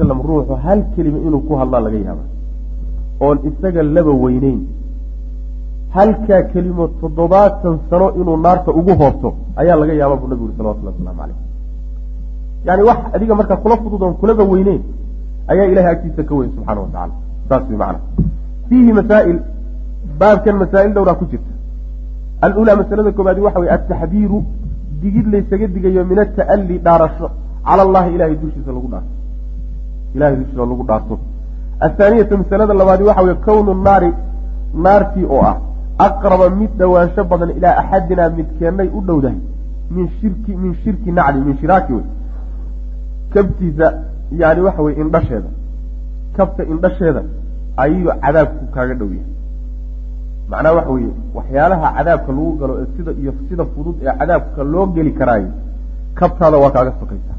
wasalam ruuxu hal kelima inuu ku hadlaa laga yaaba oon isaga laba weyneyn. Halkaa kelimo toddobaatan sano inuu naarta ugu hoobto ayaa laga yaaba buu nabigu yuri salawatullahi waslamu caleyh yani wax adiga markaa kula fudud oon kulaba weyneyn ayaa ilahay agtiisa ka weyn subxana wa tacala saas way macana fiihi masaa'il baabkan masaa'il dhowraa ku jirta. Alulaa masalada koobaadi waxa weye ataxdiiru digid laysaga digayo min ata'alli dhaarasho. Cala allahi ilahay dushiisa lagu dhaarto ilahay dushiisa lagu dhaarto athaaniyatu masalada labaadi waxa weye kownu naari naartii oo ah aqraba mid dhowaansho badan ilaa axadinaa midkeennay u dhowdahay min shirki min shirki nacli min shiraaki wey. Kabtiisa yani waxa weye indhasheeda kabta indhasheeda ayuu cadaabku kaaga dhow yahay macnaha waxa weeye waxyaalaha cadaabka lagu galo ee sida iyo sida fudud ee cadaabka loo geli karaayo kabtaada waa kaaga sokaysaa.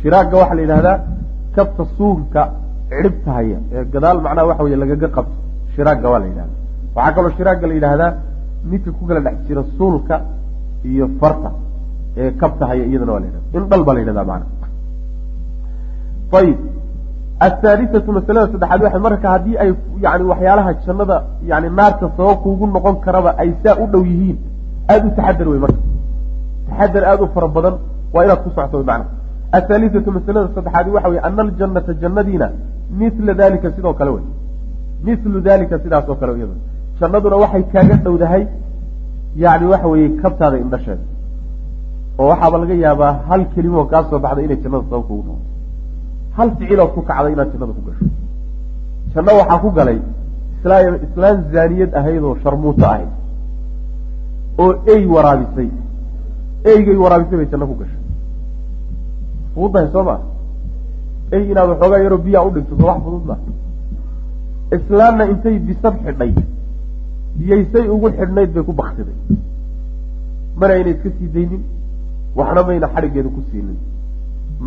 Shiraagga waxaa la yidhahdaa kabta suunka cidhibta haya ee gadaal macnaha waxa weye lagaga qabto shiraagga waa la yidhahda waxaa kaloo shiraagga la yidhaahdaa midka ku kala dhex jira suulka iyo farta ee kabta haya iyadana waa la yidhahda in dhal baa la yidhahdaa macana ayib athaalisatu masalada saddexaad waxa marka haddii ay yani waxyaalaha jannada yani naarta sabab kuugu noqon karaba ay saa u dhow yihiin aada u taxadar wey marka. Taxadar aada u fara badan waa inaad ku socto macna athaalisatu masalada saddexaad waxa weye ana aljannata jannadiina mila dalika sidoo kale wey milu dalika sidaas oo kale iyada jannaduna waxay kaaga dhowdahay yani waxa weeye kabtaada indhasheeda oo waxaaba laga yaabaa hal kelimo kaa soo baxday inay jannada sabab kuugu noqoto hal ficilood ku kacday inaad jannada ku gasho janno waxaa ku galay islaan zaaniyad ahayd oo sharmuuto ahayd oo ey waraabisay eygay waraabisay bay janno ku gashay fududahay soo maa ey inaad waxoogaa yaroo biyaa u dhigto soo wax fudud maa islaanna intay bisad xidhay biyaysay ugu xidhnayd bay ku baksiday mana ayna iska sii daynin waxna mayna xadhiggeeda ku siinin.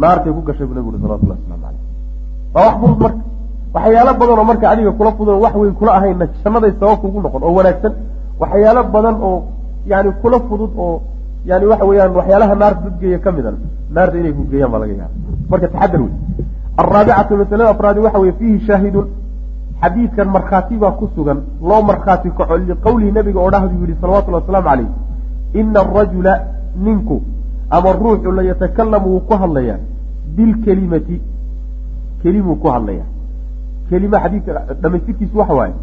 Naartay ku gashay bu nabi uri salawatullahi waslamu caleyh waa wax fudud marka. Waxyaalo badan oo marka adiga kula fudud wax weyn kula ahayna jannaday sabab kugu noqon oo wanaagsan. Waxyaalo badan oo yani kula fudud oo yani waxa weeyaan waxyaalaha naarta dadgeeya ka midan naarta inay ku geeyaan baa laga yaaba marka taxadar wey alraabicatu masalada afraadi waxa weye fiihi shaahidun. Xadiidkan markhaati baa ku sugan loo markhaati kaco liqowlihi nabiga oo dhahdu yihi salawatullhi wasalaamu caleyh ina arajula ninku ama ruuxu la yatakalamu wuu ku hadlayaa. Bilkelimati kelimuu ku hadlayaa. Kelima xadiidka dhamaystirkiisu waxa waaye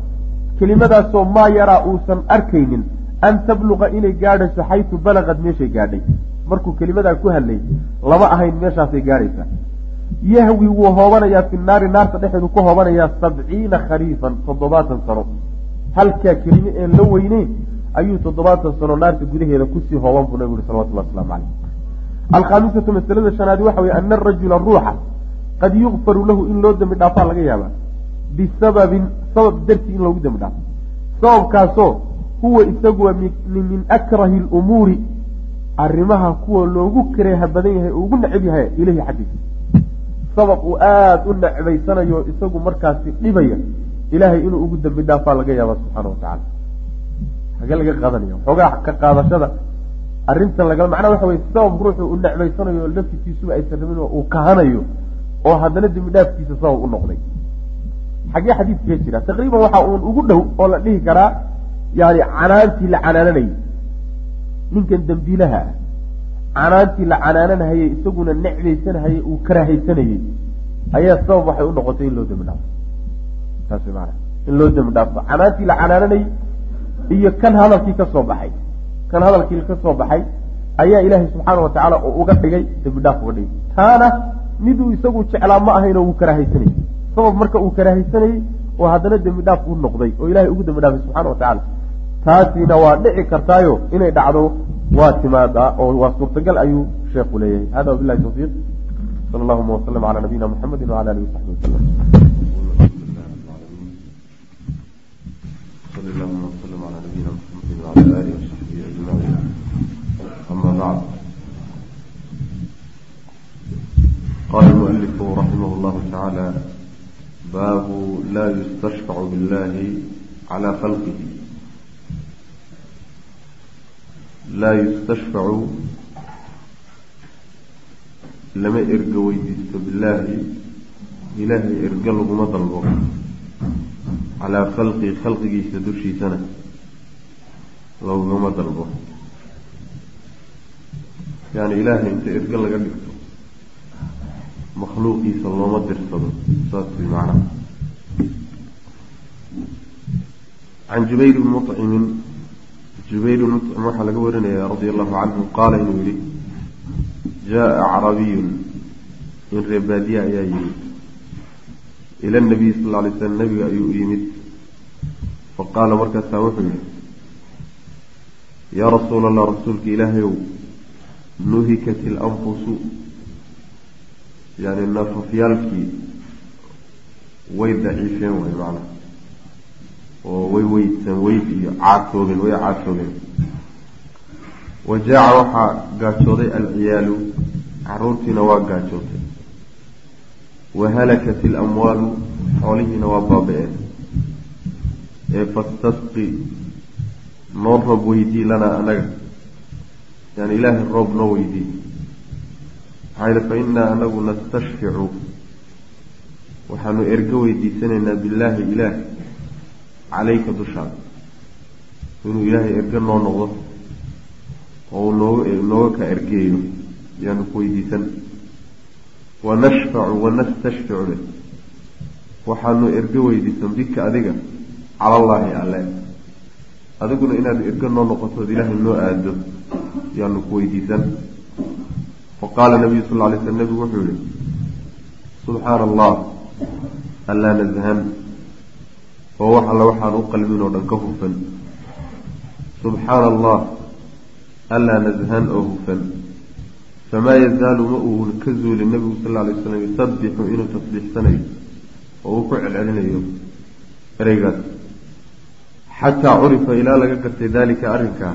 kelimadaasoo maa yaraa uusan arkaynin an tabluqa inay gaadhayso xaytu balagad meeshay gaadhay markuu kelimadaa ku hadlay lama ahayn meeshaasay gaadhaysaa yahwi wuu hoobanayaa fi naari naarta dhexeedu ku hoobanayaa sabciina khariifan toddobaatan sano halkaa kelime een la weyneyn ayuu toddobaatan sano naarta gudaheeda ku sii hooban buu nabigu uri salawatullah waslamu caleyh alkhaamisatu masalada shanaadi waxa weye ana arajula ruuxa qad yukfaru lahu in loo dembi dhaafaa laga yaabaa bisababin sabab dartii in loogu dembi dhaafo sababkaasoo huwa isaguwa min akrahi lumuuri arrimaha kuwa loogu kareeha badan yahay oo ugu necab yahay ilahi xaggiisa. Sabab uu aada u necbaysanayo isagu markaasi dhibaya ilaahay inuu ugu dembi dhaafaa laga yaaba subxaana wa tacaala. Hagee laga qaadanaya xoogaa ka qaadashada arrintan laga macnaha waxa weye sabab ruuxu u necbaysanayo laftikiisuba aysan rabin uu kahanayo oo haddana dembi dhaafkiisa sabab u noqday. Xaggee xadiidkaga jira taqriiban waxa uun ugu dhow oo la dhihi karaa yani canaantii la canaananayay. Ninkan dembiilaha ah canaantii la canaananahayey isaguna necbaysanahayey uu karaahaysanayey ayaa sabab waxay u noqotay in loo dembi dhaafo saas maana in loo dembi canaantii la canaananayey iyo kan hadalkii ka soo baxay. Kan hadalkii ka soo baxay ayaa ilaahay subxaana watacaala uu uga dhigay dembi dhaaf uga dhigay. Taana miduu isagu jeclaa ma ahayn oo uu karaahaysanayey sabab marka uu karaahaysanayey oo haddana dembi dhaaf u noqday oo ilahay ugu dembi dhaafay subxana watacaala taasina waa dhici kartaayo inay dhacdo waa timaadaa oo waa suurtagal ayuu sheekhu leeyahay hada wabilahi tawfiiq sal allahuma waslm ala nabiyina muxamedi wala alihi wasaxbi waslm ama bacd qala المؤلف رحimه الله تعالى bab la yustashفc bاllahi عlى khalqه laa yustashfacu lama erga weydiisto billaahi ilaahay erga laguma dalbo calaa khalqi khalqigiisa dushiisana laguma dalbo yani ilaahay inta erga laga dhigto makhluuqiisa looma dirsado saas way macnaha can jubayr bni mucimin jubayr bni mucim waxaa laga warinaya radia allahu canhu qaala inuu yihi jaa acrabiyun in reebaadiya ayaa yimid. Ila nabiyi sal lla alay slam nabiga ayuu u yimid. Faqaala markaasaa wuxuu yihi yaa rasuula allah rasuulka ilaahayow nuhikat ilanfusu yani nafafyaalkii way daciifeen way macnaha oo way weydsan weyd iyo caatoobeen way caatoobeen wajaaca waxaa gaajooday alciyaalu caruurtiina waa gaajootay wahalakat ilamwaalu xoolihiina waa baaba-een. Ee fastasqi noo roob weydii lanaa anaga. Yani ilaahay roob noo weydii. Maxaa yili fa innaa anagu nastashficu. Waxaanu ergo weydiisanaynaa billaahi ilaah calayka dushaada. Inuu ilaahay ergo noo noqdo oo uu nooga ka ergeeyo yaanu ku weydiisan. Wanashfacu wanastashficu le waxaanu ergo weydiisan bika adiga cala allaahi alle. Adiguna inaad ergo noo noqotood ilaahay noo aado yaanu ku weydiisan. Faqaala nabiyu sal ly sl nabigu wuxuu yihi subxaana allah allaa nashan oo wax alle waxaan u qalmin oo dhan ka hufan. Subxaana allah allaa nashan oo hufan. Famaa yazaalu ma uun ka zuulin nabigu sal lla alay slam yusabixu inuu tasbiixsanayo oo uu ku celcelinayo ereygaas. Xataa curifa ilaa laga gartay dalika arrinkaa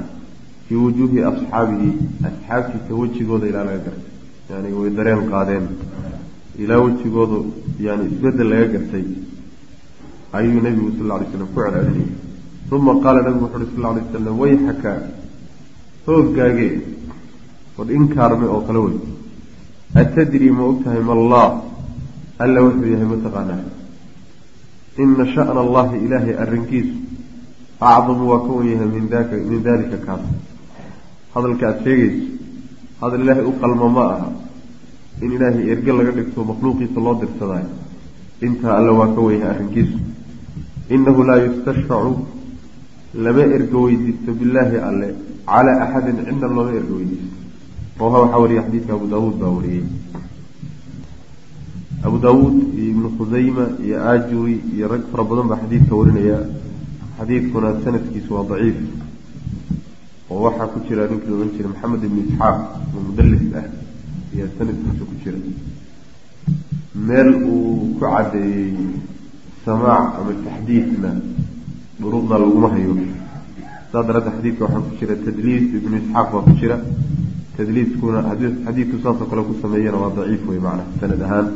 fii wujuuhi asxaabihi asxaabtiisa wejigooda ilaa laga gartay. Yani way dareen qaadeen. Ilaa wejigoodu yani isbeddel laga gartay ayuu nabigu sal alay slam ku celcelinayay uma qaala nabigu wuxu uhi sal lla alay wasalam wayxaka hooggaage od inkaarme oo kale wey atadri ma og tahay mallah alla wuxuu yahay mataqaanaa ina sha'na allahi ilaahay arrinkiisu acdamu waa ka wan yahay min daka min dalika kaas. Hadalka aada sheegayso hadal ilaahay u qalmo ma aha in ilaahay erge laga dhigto makhluuqiisa loo dirsadaayo intaa alla waa ka wan yahay arrinkiisu inahu laa yustashfacu lama ergo weydiisto billaahi alle calaa axadin cidna looma ergo weydiisto rawaha waxaa wariyay xadiidka abu daawuud baa wariyey abu daawuud iyo ibnu khusayma iyo ajuri iyo rag fara badan baa xadiidka warinaya xadiidkuna sanadkiisu waa daciif oo waxaa ku jira ninkii odhan jiray maxamed ibnu isxaaq oo mudalis ah ayaa sanadkiisa ku jira meel uu ku caddeeyey samaac ama taxdiidna duruqda laguma hayo saa daraadda xadiidka waxaa ku jira tadliis ibnu isxaaq baa ku jira tadliiskuna xadiidku saasoo kale ku sameeyana waa daciif wey macnaha sanad ahaan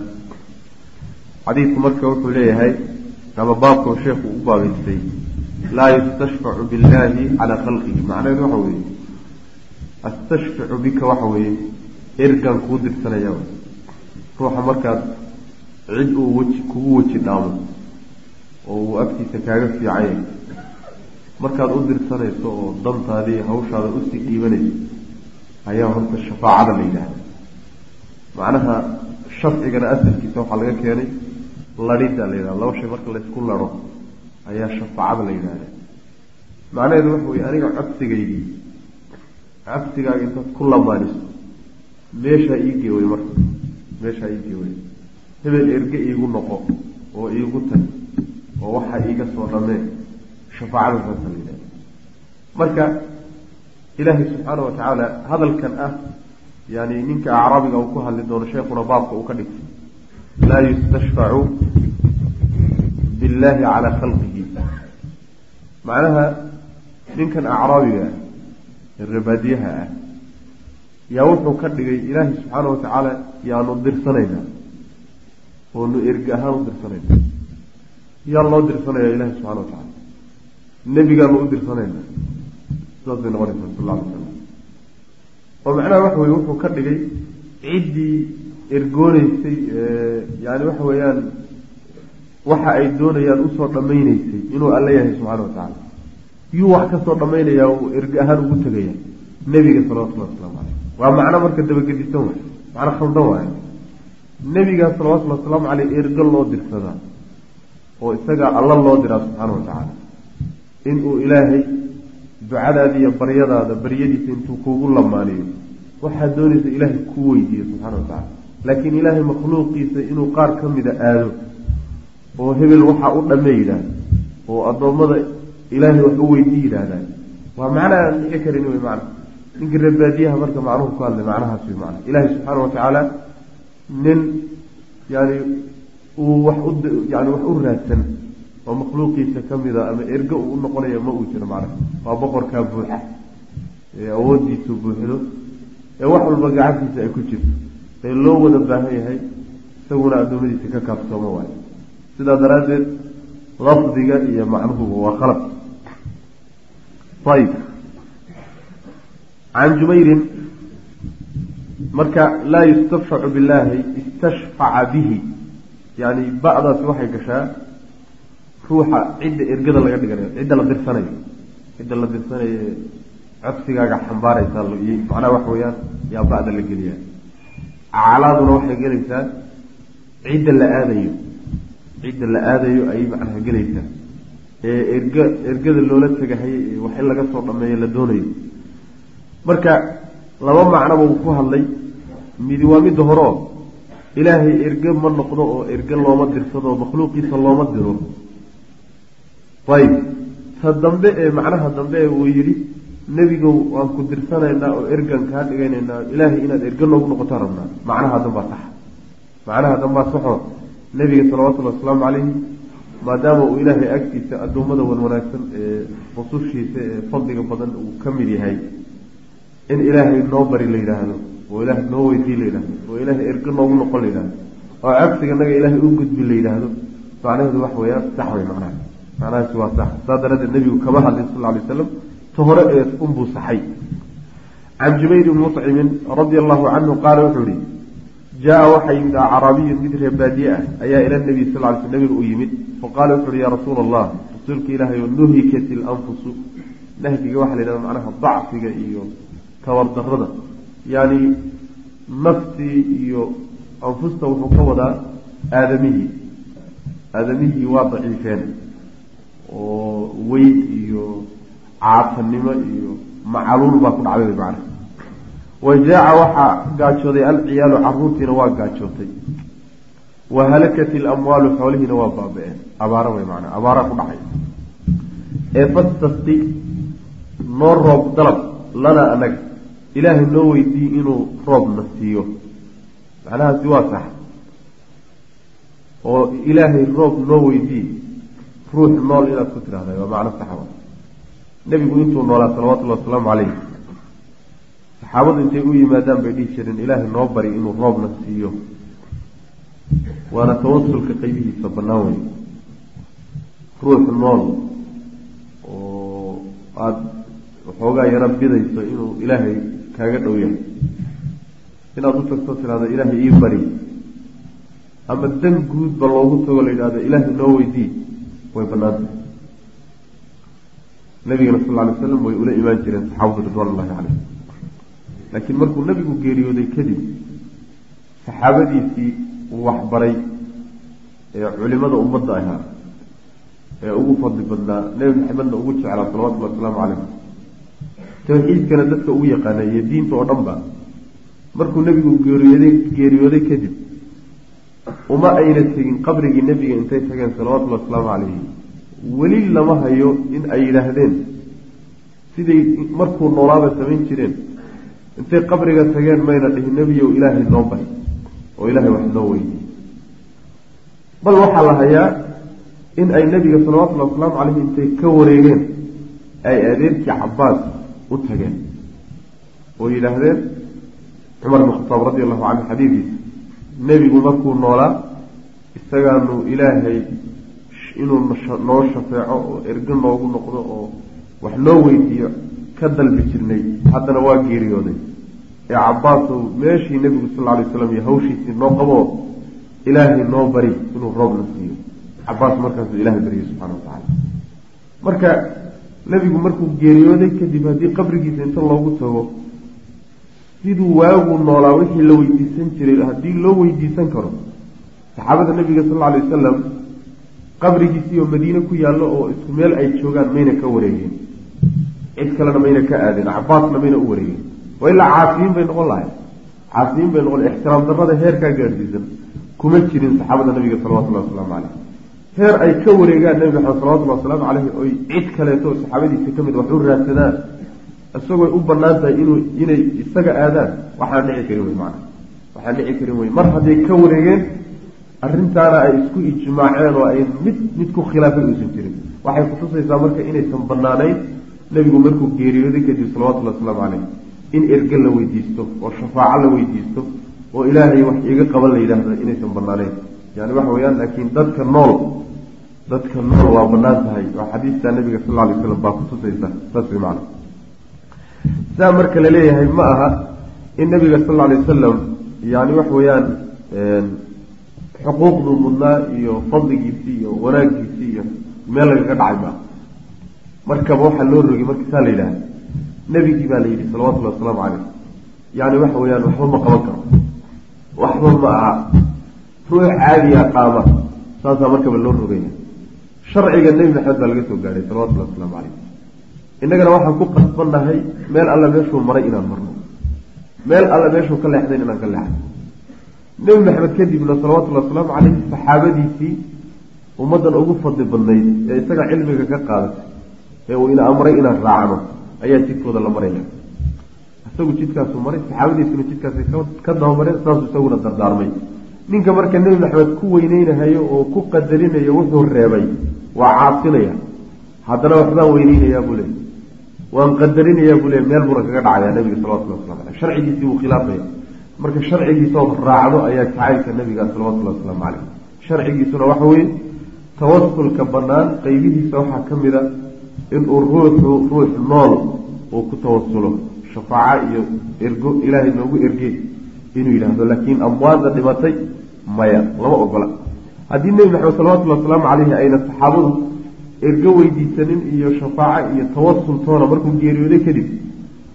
xadiidku marka wuxuu leeyahay ama baabkao sheekhu u baabeystay laa yustashfacu billahi calaa khalqihi macnaheedu waxa weeye astashficu bika waxa weeye ergan kuu dirsanaya ruuxa markaad cid uu kugu weji dhaamo oo uu agtiisa kaaga fiicanya markaad u dirsanayso oo dantaadii hawshaada u sii dhiibanayso ayaa horta shafaacada la yidhaahda macnaha shafcigana asalkiisa waxaa laga keenay ladhida la yidhahda laba shay marka laysku laro ayaa shafaacada la yidhahda macnaheedu waxa weye aniga codsigaygii codsigaaga intaad ku lamaaniso meeshaa ii geeway marka meeshaa ii geeway. Hebel erge iigu noqo oo iigu tag oo waxaa iiga soo dhamee shafaacada saasa la yidhahda marka ilaahay subxaana wa tacaala hadalkan ah yani ninka acraabiga uu ku hadli doono sheekuna baabka uu ka dhigtay laa yustashfacu billahi calaa khalqihi. Macnaha ninkan acraabiga ah rebaadiyaha ah yaa wuxuu ka dhigay ilaahay subxaana wa tacaala yaanu dirsanaynaa oonu erge ahaan u dirsanayna yaa loo dirsanaya ilahi subxana wa tacaala nebigaanu u dirsanayna. Sidaas bay noqonaysaa sal alay slam oo macnaha waxa weye wuxuu ka dhigay ciddii ergooneysay yani waxa weeyaan waxa ay doonayaan u soo dhammayneysay inuu alla yahay subxana wa tacaala yuu wax ka soo dhammaynayaa uu erge ahaan ugu tegaya nebiga salawatullahi waslamu caleyh waa macno marka dabagedisan waay macno khaldan waayo nebigaa salawatullhi wasalaamu caleyh ergo loo dirsadaa oo isagaa alla loo diraa subxaana wa tacaala. Inuu ilaahay ducadaada iyo baryadaada baryadiisa intuu kuugu lamaaniyo waxaad doonaysa ilaahay kuu weydiiyo subxana wa tacala laakiin ilaahay makhluuqiisa inuu qaar ka mida aado oo hebel waxaa u dhamme yidhaahda oo addoommada ilaahay wax u weydii yidhaahdaa waa macna aan dhici karin wey macna. Ninkii reebaadiyaha marka macnuhu ku hadlay macnahaas wey macna. Ilaahay subxaana wa tacaala nin yani uu wax yani wax u raadsan oo makhluuqiisa ka mida ama ergo uu u noqonaya ma uu jiro macna waa boqorkaa buuxa. Ee awoodiisu buuxdo ee wax walba gacantiisa ay ku jirto. Ee loo wada baahan yahay isaguna addoommadiisa ka kaaftoomo waayo. Sidaa daraaddeed lafdiga iyo macnuhuba waa khalad. Ayib can jumayrin marka laa yustaffacu billaahi istashfaca bihi yani ba'daasi waxay gashaa ruuxa cidda ergada laga dhiganayo cidda la dirsanayo cidda la dirsanayo codsigaaga xambaaraysaa macnaha waxa weeyaan yaa ba'da la geliya aclaaduna waxay gelaysaa cidda la aadayo. Cidda la aadayo ayay macnaha gelaysaa. Ee erga ergada loola tegahayay ee wax in laga soo dhameeyo la doonayo. Marka laba macnoba uu ku hadlay. Midi waa midda hore oo ilaahay erge ma noqdo oo erge looma dirsado makhluuqiisa looma diro. Ayib ta dambe ee macnaha dambe ee uu yidhi nebigow waan ku dirsanaynaa oo ergan kaa dhigaynaynaa. Ilaahay inaad erge noogu noqoto rabnaa. Macnaha dambaa sax macnaha dambaa saxoo nebiga salawatullhi wasalaamu calayhi maadaama uu ilaahay agtiisa addoommada wan wanaagsan ee rusushiisa ee fadliga badan uu ka mid yahay in ilaahay noo bari la yidhaahdo oo ilaahay noo weydii la yidhahdo oo ilaahay erge noogu noqon la yidhahdo oo cagsiga naga ilaahay u gudbi la yidhaahdo macnaheedu wax weeyaan sax wey macnaha. Macnahaasi waa sax. Saa daraaddeed nebigu kama hadlay sal lla alay waslam ta hore ee unbuu saxay. Can jubayr bni mucimin radia allahu canhu qaala wuxuu yihi jaa waxaa yimid acraabiyun mid reer baadiye ah ayaa ila nabiy sal ly sl nabiga u yimid. Faqaala wuxu uhi yaa rasuula allah rasuulka ilaahay oo nuhikat ilanfusu nahyiga waxaa la yidhahda macnaha dacfiga iyo tabardarada yani naftii iyo anfusta wuxuu ka wadaa aadamihii. Aadamihii waa daciifeen oo weyd iyo caatanimo iyo macaluul baa ku dhacday macna wa jaaca waxaa gaajooday alciyaalu caruurtiina waa gaajootay wa halakat ilamwaalu xoolihiina waa baaba-een. Abaaro wey macnaa abaara ku dhacay. Ee fastasqi noo roob dalab lanaa anaga ilaahay noo weydiiye inuu roobna siiyo. Macnahaasi waa sax. Oo ilaahay roob noo weydiiye ruux nool inaad ku tidhahda waa macno saxa nebigu intuu noolaa salawatullhi wasalaamu calayh saxaabadu intay u yimaadaan bay dhihi jireen ilaahay noo bari inuu roobna siiyo. Waana tawasulka qeybihiisa bannaan wey ruux nool oo aada waxoogaa yaro bidayso inuu ilaahay kaaga dhow yahay inaad u tagto tidhahdo ilaahay ii bari. Ama dan guudba loogu tago la yidhahdo ilaahay noo weydii way banaantahay nabigana sal ly slam way ula imaan jireen saxaabadu ridwan ullahi laakiin markuu nabigu geeriyooday kadib saxaabadiisii waxbaray ee culimada ummadda ahaa. Ee ugu fadli badnaa nebi maxamedna ugu jeclaa salawatullahi wasalaamu calayh tawxiidkana dadka ugu yaqaana iyo diinta oo dhan ba. Markuu nebigu geeriyooday geeriyooday kadib uma ayna tegin qabrigii nebiga intay tageen salawatullahi wasalaamu calayhi. Weli lama hayo in ay yidhaahdeen. Siday markuu noolaaba samayn jireen intay qabriga tageen mayna dhihin nebiyow ilaahay noo bari oo ilaahay wax noo weydiy bal waxaa la hayaa in ay nebiga salawatullahi wasalaamu caleyhi intay ka wareegeen ay adeerkii cabaas u tageen oo yidhaahdeen cumar bin khataab radi allahu canhu xabiibiisa nebigu markuu noolaa isagaanu ilaahay inuu noo shafeeco oo ergo noogu noqdo oo wax noo weydiiyo ka dalbi jirnay haddana waa geeriyooday. Ee cabaasow meeshii nebigu sal lla alay slam iyo hawshiisii noo qaboo ilaahay noo bari inuu roobna siiyo. Cabaas markaasuu ilahay bariyey subxana wa tacaala. Marka nebigu markuu geeriyooday kadib haddii qabrigiisa inta loogu tago siduu waagu noolaa wixii la weydiisan jiray haddii loo weydiisan karo saxaabada nabiga sal alla alay wasalam qabrigiisii oo madiine ku yaallo oo isku meel ay joogaan mayna ka wareegeen cid kalena mayna ka aadeen cabaasna mayna u wareegeen waa ilaa caasiyiin bay noqon lahay caasiyiin bay noqon ixtiraam darrada heerkaa gaadhsiisan kuma jirin saxaabada nabiga salawatullahi wasalaamu caleyh heer ay ka wareegaan nebi maxamed salawatullahi wasalaamu caleyhi oy cid kaleeto saxaabadiisa ka mid wax u raadsadaan isagooy u bannaan tahay inuu inay isaga aadaan waxaan dhici karin wey maana waxaan dhici karin wey mar hadday ka wareegeen arrintaana ay isku ijmaaceen oo ay mid mid ku khilaafay uusan jirin. Waxay kutusaysaa marka inaysan banaanayn nebigu markuu geeriyooday kadib salawatullahi wasalaamu caleyh in erge la weydiisto oo shafaaco la weydiisto oo ilaahay wax iiga qaban la yidhaahda inaysan banaanayn yani waxa weeyaan laakiin dadka nool dadka nool waa bannaan tahay. Oo xadiista nabiga sal alay slam baa kutusaysa saas way macana saa marka la leeyahay ma aha in nabiga sal alay wasalam yani wax weeyaan xuquuqduu mudnaa iyo fadligiisii iyo wanaagiisii iyo meel lagaga dhacay maaha markaba waxaa loo rogay marka saa la yidhaha nebigii baa la yidhi salawatullahi wasalaamu caleyh yani waxa weeyaan waxba ma qaban karo. Waxba ma aha ruux caadiya qaama saasaa markaba loo rogaya. Sharciga nebi maxamed baa laga soo gaadhay salawatullahi wasalaamu caleyh innagana waxaan ku qasbannahay meel alla meeshuu maray inaan marno. Meel alla meeshuu ka leexdayn inaan ka leexday nebi maxamed kadibna salawatullahi wasalaamu caleyh saxaabadiisii ummaddan ugu fadli badnayd ee isaga cilmiga ka qaadatay ee uu ina amray inaan raacno ayaa jidkooda la maraya isagu jidkaasuu maray saxaabadiisuna jidkaasay ka dabamareen saasuu isaguna dardaarmay ninka marka nebi maxamed ku weyneynahayo oo ku qadarinayo wuxuu reebay waa caasinaya haddana waxbaan weyneynayaa buu leey waan qadarinayaa buu leey meel buuna kaga dhacaya nebiga salawatullahi waslamu caleyh sharcigiisii buu khilaafaya. Marka sharcigiisaood raacdo ayaa jacaylka nabiga salawatullahi wasalaamu caleyh sharcigiisuna waxa weeye tawasulka bannaan qeybihiisa waxaa ka mid a inuu ruuxu ruux nool uu ku tawasulo shafaaco iyo ergo ilaahay noogu ergey inuu yidhaahdo laakiin amwaadda dhimatay maya lama ogola. Haddii nebi maxamed salawatullahi wasalaamu caleyhi ayna saxaabadu ergo weydiisanin iyo shafaaco iyo tawasul toona markuu geeriyooday kadib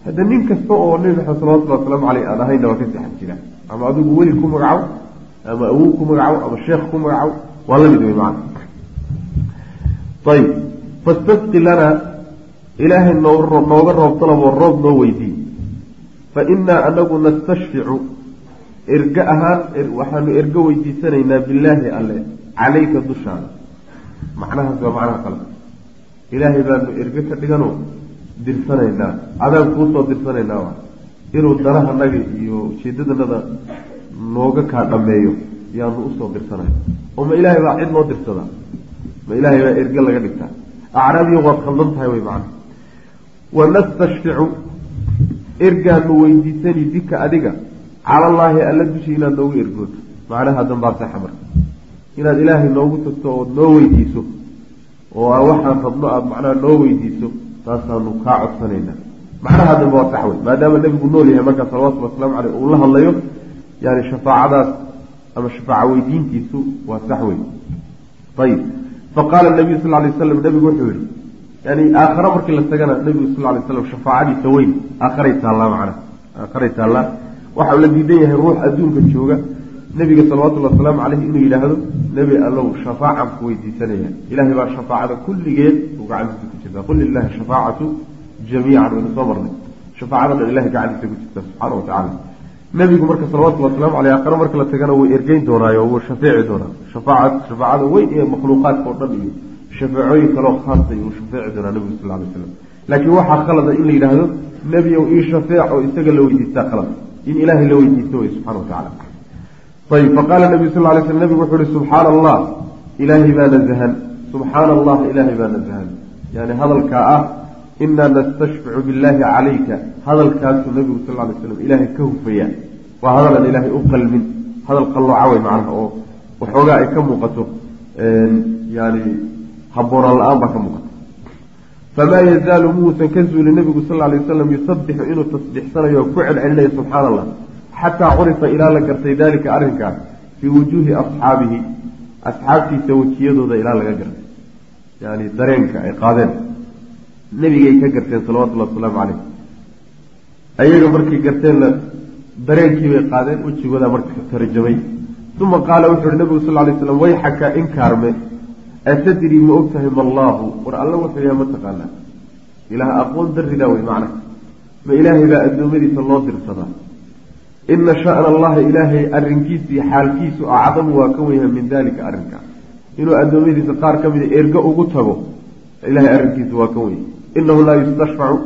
hadda nin kasta oo nebi maxamed salawatullahi wasalaamu caleyh aan ahaynna waa ka seexan jira ama adigu weli ku magacaabo ama awow ku magacaabo ama sheekh ku magacaabo waa la mid wey macana ayib fastasqi lana ilaahay nooga roob dalaboo roob noo weydii fa innaa anagu nastashficu erge ahaan waxaanu ergo weydiisanaynaa billaahi alle calayka dushaada macnahaas waa macnaha qalad ilaahay baanu erge ka dhigano dirsanaynaa. Adaan kuusoo dirsanaynaa wa inuu danahanaga iyo ujeedadanada nooga kaa dhameeyo yaanu u soo dirsanay oo ma ilaahay baa cid noo dirsadaa ma ilaahay baa erge laga dhigtaa. Acraabiya waad khaldan tahay wey macana wanastashficu ergaanu weydiisani bika adiga calallaahi alla dushii inaad noogu ergooto macnaha danbaa saxa marka inaad ilaahay noogu tagto ood noo weydiiso oo waxaan rabno aada macnaha noo weydiiso taasaanu kaa codsanaynaa. Macnaha dambe waa sax wey maadaama nebigu nool yahay markaa salawatullhi wasalaamu caleyh uu la hadlayo yani shafaacadaas ama shafaaca weydiintiisu waa sax wey ayib faqaala nabiyu sal lay waslam nebigu wuxuu yihi yani aakhare markii la tagana nebigu sal lay slam shafaacadiisa weyn aakharay taallaa macnaha aakharay taallaa waxa uu la diidan yahay ruux adduunka jooga. Nebiga salawatullhi wasalaamu caleyhi inuu yidhaahdo nebi allow shafaacan ku weydiisanaya. Ilahay baa shafaacada kulligeed uu gacantiisa ku jirtaa. Qul lilahi shafaacatu jamiican waynu soo marnay. Shafaacada dhan ilahay gacantiisa ku jirta subxaana watacaala nebigu marka salawatullhi waslamu aleyh aqare marka la tagana wuu ergeyn doonaayo wuu shafeeci doonaa. Shafaaca shafaacada weyn ee makhluuqaadka oo dhan iyo shafeecooyin kaleo khaasa uu shafeeci doonaa nebigu sal lay slam laakiin waxaa khalada in la yidhaahdo nebiyow ii shafeec oo isaga la weydiistaa khalad in ilaahay la weydiisto wey subxana wa tacala ayb faqaala nabiyu sal lay sl nebigu wuxuu uhi subxaana allah ilaahay baa nazahan subxaana allah ilaahay baa nazahan yani hadalkaa ah inaa nastashficu billahi calayka. Hadalkaasuu nabigu sal lay slam ilaahay ka hufaya. Waa hadalan ilaahay u qalmin. Hadal qallooca wey macnaha oo waxoogaa ay ka muuqato yani habboonaan la'aan baa ka muuqata famaa yazaalu muusan ka zuuli nebigu sal alay wasalam yusabixu inuu tasbiixsanayo oo ku celcelinayo subxaana allah xataa curifa ilaa la gartay daalika arrinkaas fii wujuuhi asxaabihi asxaabtiisa wejiyadooda ilaa laga gartay yani dareenka ay qaadeen nebigay ka garteen salawatullahi wasalaamu caleyh ayaga markay garteenna dareenkii bay qaadeen wejigooda marka tarjamay uma qaala wuxu uhi nabigu sal lay slam wayxaka inkaarme atadrii ma og tahay mallaahu war alla wuxuu yahay ma taqaanaa ilaah aqoon daridaa wey macna ma ilaahay baa addoommadiisa loo dirsadaa ina sha'na allaha ilaahay arrinkiisa iyo xaalkiisu acdamu waa ka wenyahay min dalika arrinka inuu addoommadiisa qaar ka mida ergo ugu tago ilahay arrinkiisa waa ka wenya inahu laa yustashfacu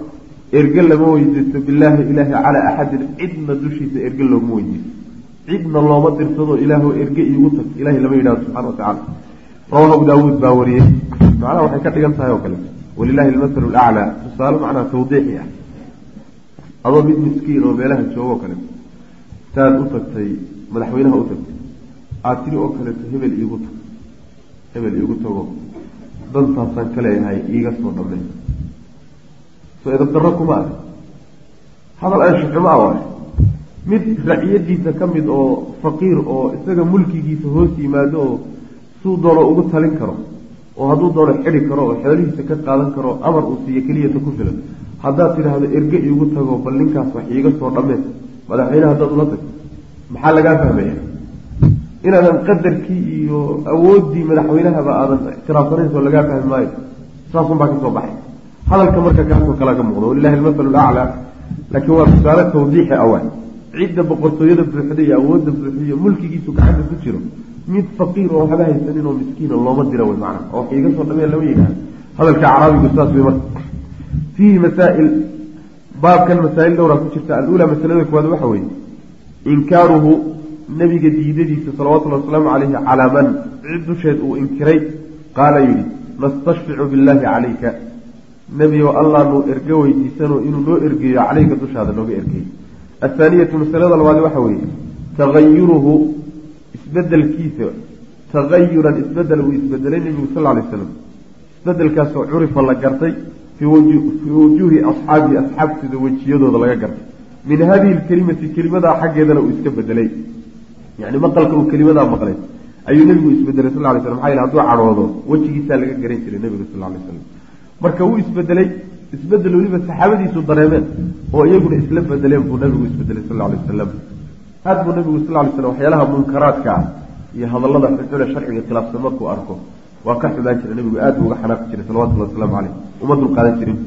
erge lama weydiisto bilaahi ilaahi calaa axadin cidna dushiisa erge looguma weydiisto cidna looma dirsado ilaahw erge iigu tag ilahay lama yidhahdo subxana watacala rawahu abu daawuud baa wariyey. Macnaha waxay ka dhigan tahay oo kale. Walilahi almasalu laclaa tusaale macnaha tawdiixi ah. Adoo mid miskiin oo meelaha joogo o kale. Saad u tagtay madaxweynaha u tagtay. Aada tiri oo kaleeto hebel iigu tag. Hebel iigu tago. Dantaasaan ka leeyahay iiga soo dhamay soo edabdarro kuma ah. Hadal anshaxuma ah waay. Mid raciyadiisa ka mid oo faqiir oo isaga mulkigiisa hoos yimaado oo suu doono ugu talin karo oo hadduu doono xidi karo oo xoolihiisa ka qaadan karo amar uu siiyo keliyata ku filan haddaad tidhaahdo erge iigu tago bal ninkaas wax iiga soo dhammeen madaxweyneha haddaad ula tagto maxaa lagaa fahmaya? Inaadan qadarkii iyo awooddii madaxweynehaba aadan ictiraafsanayn soo lagaa fahmi maayo saasun baa ka soo baxay. Hadalka marka kaasoo kalea ka muuqdo walilahi almasalu laclaa laakiin waa tusaale tawdiixi awa cidda boqortooyada buuxda iyo awoodda buuxda iyo mulkigiisu gacanta ku jiro mid faqiir oo waxba haysanin oo miskiina looma dira wey macana oo wax iiga soo dhameen lama yidhaha hadalka caraabigu saas wey marka. Fiihi masaa'il baabkan masaa'il dhowraa ku jirta aluulaa masalada koowaad waxa weeye inkaaruhu nebiga diidadiisa salawatullahi wasalaamu caleyhi calaa man cid dusheed uu inkiray qaala yidhi nastashficu billaahi calayka. Nebigo allaanu erge weydiisanoo inuu noo ergeeyo caleyka dushaada nooga ergeeyo athaaniyatu masalada labaad waxa weeye tagayuruhu isbedelkiisa tagayuran isbeddel uu isbedelay nebigu sal alay slam isbedelkaasoo curifa la gartay fii wujuuhi asxaabihi asxaabtooda wejiyadooda laga gartay min hadihi lkelimati kelimadaa xaggeedana uu iska bedelay yani maqalka uu kelimadaa maqlay ayuu nebigu isbedelay sal lay slam maxaa yl haduu cadhoodo wejigiisaa laga garan jiray nebiga sal lay slam marka wuu isbedelay isbeddel weliba saxaabadiisu dareemeen oo iyaguna isla bedeleen buu nabigu isbedelay sal lay wasalam. Aad buu nabigu sal lay slam waxyaalaha munkaraadka ah iyo hadallada xunxune sharciga khilaafsan markuu arko waa ka xumaan jira nabigu aad buu uga xanaaqi jiray salawatullhi wasalaamu caleyh uma dulqaadan jirin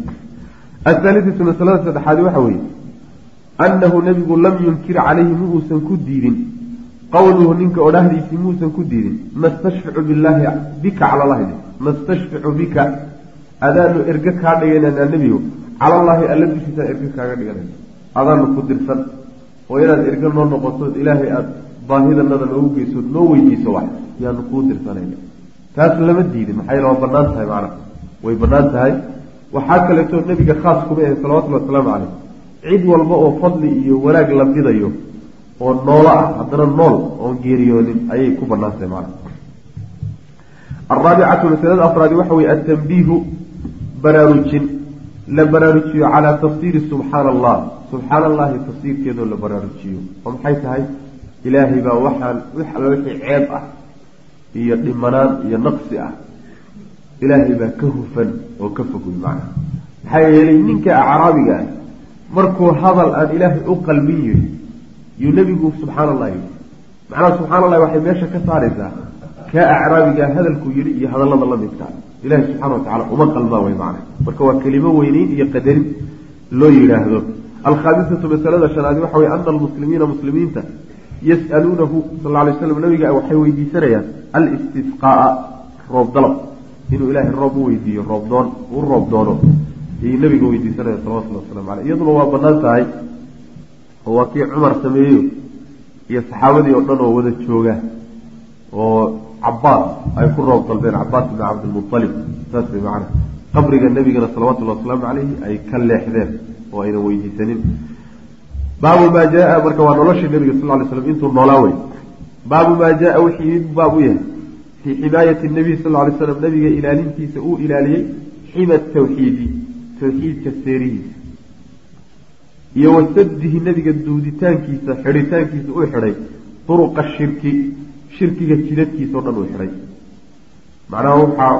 ahaalitatu masalada saddexaadi waxa weeye annahu nebigu lam yunkir calayhi ma uusan ku diidin. Qowluhu ninka odhahdiisii muusan ku diidin. Nastashficu billaahi bika cala llahi nastashficu bika adaanu erge kaa dhigananaa nebigo calallaahi alla dushiisaan erge kaaga dhiganayna adaanu ku dirsan oo inaad erge noo noqotood ilaahay aada baahidanada noogu geysood noo weydiiso wax yaanu kuu dirsanayna taas lama diidin maxaa yele waa bannaan tahay macna way bannaan tahay? Waxaa kaleeto nebiga khaas kuma ahe salawatullhi wasalaamu caleyh cid walba oo fadli iyo wanaag la bidayo oo noolo ah haddana nool oon geeriyoonin ayay ku bannaan tahay macna araabicatu masalada afraadi waxa weye atanbiihu baraarujin la baraarujiyo calaa tafsiiri subxaana allah subxaana allahi tafsiirkeedoo la baraarujiyo. Oo maxay tahay? Ilaahay baa waxaan wax alla wixii ceeb ah iyo dhimanaan iyo naqsi ah. Ilaahay baa ka hufan oo ka fogoy macna. Maxaa yeelay ninka acraabiga ah markuu hadal aan ilaahay u qalbin yidhi yuu nebigu subxaana allah yidhi macnaha subxana allahi waxay meesha ka saaraysaa. Kaa acraabigaa hadalkuu yidhi iyo hadallada la midkaa ilahi subxana watacala uma qalmaa way macna marka waa kelimo weyneyn iyo qadarin loo yidhaahdo alkhaamisatu masalada shanaadi waxa weye ana almuslimiina muslimiinta yas'aluunahu sal lay slam nabiga waxay weydiisanayaan alistisqaaa roob dalab inuu ilaahay roob u weydiiyo roob doon u roob ayay nabiga weydiisanayaan salawatullahi waslamu caleyh iyaduna waa bannaan tahay oo waa kii cumar sameeyo iyo saxaabadii oo dhan oo wada jooga oo cabaas ay ku roob dalbeen cabaas ibni cabdilmualib saas way macana qabriga nebigana salawatullahi wasalaamu caleyhi ay ka leexdeen oo ayna weydiisanin. Baabu maa jaaa marka waa noloshii nabiga sal lay slam intuu noolaa wey baabu maa jaaa wixii mid baab u yahay. Fii ximaayati nabiy sal lay slam nabiga ilaalintiisa uu ilaaliyey xima tawxiidi tawxiidka seerihiisa. Iyo wasadihi nebiga duuditaankiisa xidhitaankiisa uu xidhay duruqa shirki shirkiga jidadkiisa o dhan uu xidhay macnaha waxaa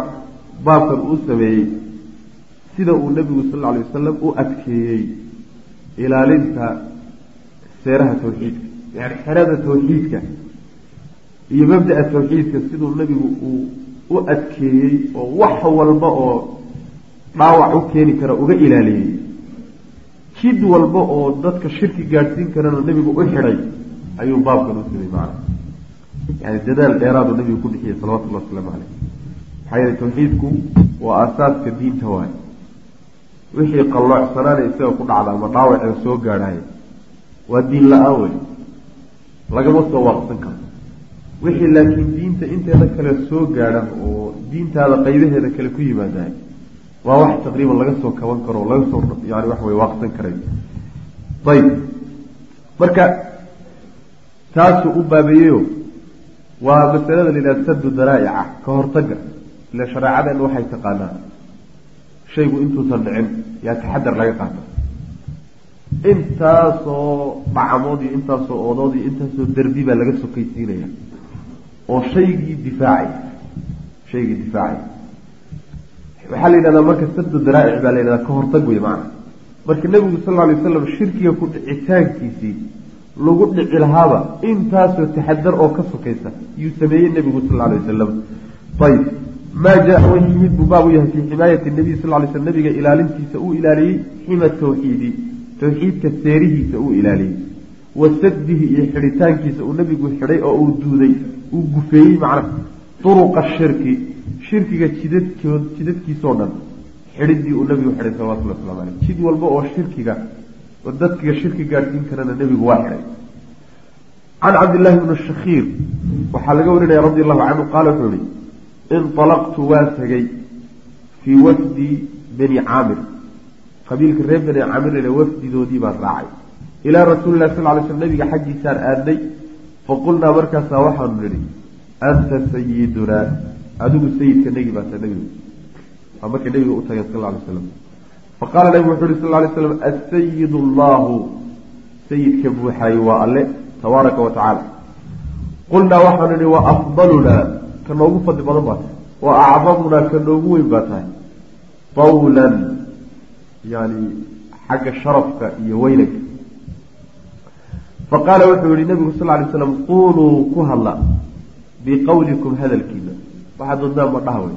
baabkan uu sameeyey sida uu nebigu sal alla alay wasalam u adkeeyey ilaalinta seeraha tawxiidka yani xerada tawxiidka iyo mabda'a tawxiidka siduu nebigu uu u adkeeyey oo wax walba oo dhaawac u keeni kara uga ilaaliyey. Jid walba oo dadka shirki gaadhsiin karana nebigu u xidhay ayuu baabkan u samey macana yani dadaal dheeraadu nebigu ku bixiyey salawatullahi wasalaamu caleyh maxaa yeele tawxiidku waa aasaaska diinta waaye. Wixii qalloocsanaana isaga ku dhacda ama dhaawacee soo gaadhaya waa diin la'aan wey lagama soo waaqsan karo. Wixii laakiin diinta inteeda kale soo gaadha oo diintaada qaybaheeda kale ku yimaadahay waa wax taqriiban laga soo kaban karo laga soo yani wax wey waaqsan karay ayib marka taasuu u baabeeyeyo waa masalada la yidhaha sadu daraa'ica ka hortaga ile shareecadeenna waxay taqaanaa shaygu intuusan dhicin yaa taxadar laga qaata intaasoo dhacamood iyo intaasoo oodood iyo intaasoo derbi baa laga sokaysiinaya. Oo shaygii difaacay shaygii difaacay. Waxaa la yidhahdaa marka sadu daraa'ic baa la yidhahdaa ka hortag wey macana marka nebigu sal lla alay waslam shirkiga ku dhicitaankiisii lagu dhici lahaaba intaasoo taxadar oo ka sokaysa yuu sameeyey nebigu sal alay wasalam ayib maa jaa way yimid buu yahay fii ximaayati nabiy sal lay sl nabiga ilaalintiisa uu ilaaliyey xima tawxiidi. Tawxiidka seerihiisa uu ilaaliyey. Wa saddihi iyo xidhitaankiisa uu nebigu xidhay oo uu duuday uu gufeeyey macnaha duruqa shirki. Shirkiga jidadkiisoo dhan xidhiddii uu nebigu xidhay salawatullah waslamu caleyh jid walba oo shirkiga oo dadkiga shirki gaadhsiin karana nebigu waa xidhay. Can cabdillahi bni shakhiir waxaa laga warinaya radi allahu canhu qaala wuxuu ihi inalaqtu waa tegay fii wafdi bani caamir. Qabiilka reer bani caamir wafdidoodii baan raacay. Ilaa rasuulilahi sal lay sl nabiga xaggiisaan aadnay faqulnaa markaasaa waxaanu nidhi anta sayidunaa adigu sayidka negi baata nebigu. Waa markay nebiga u tageen sal lay slam faqaala nabigu wuxu uhi sal lay slam asayid allahu sayidka buuxaaye waa alle tabaaraka wa tacaala. Qulnaa waxaanu nihi wa afdalunaa. Ka noogu fadli badan baa tahay. Wa acdamunaa ka noogu weyn baa tahay. Tawlan yani xagga sharafka iyo weynanka faqaala wuxuu yihi nabigu sal lay slam quuluu ku hadla biqawlikum hadalkiina. Waxaad wadnaan ma dhaha wey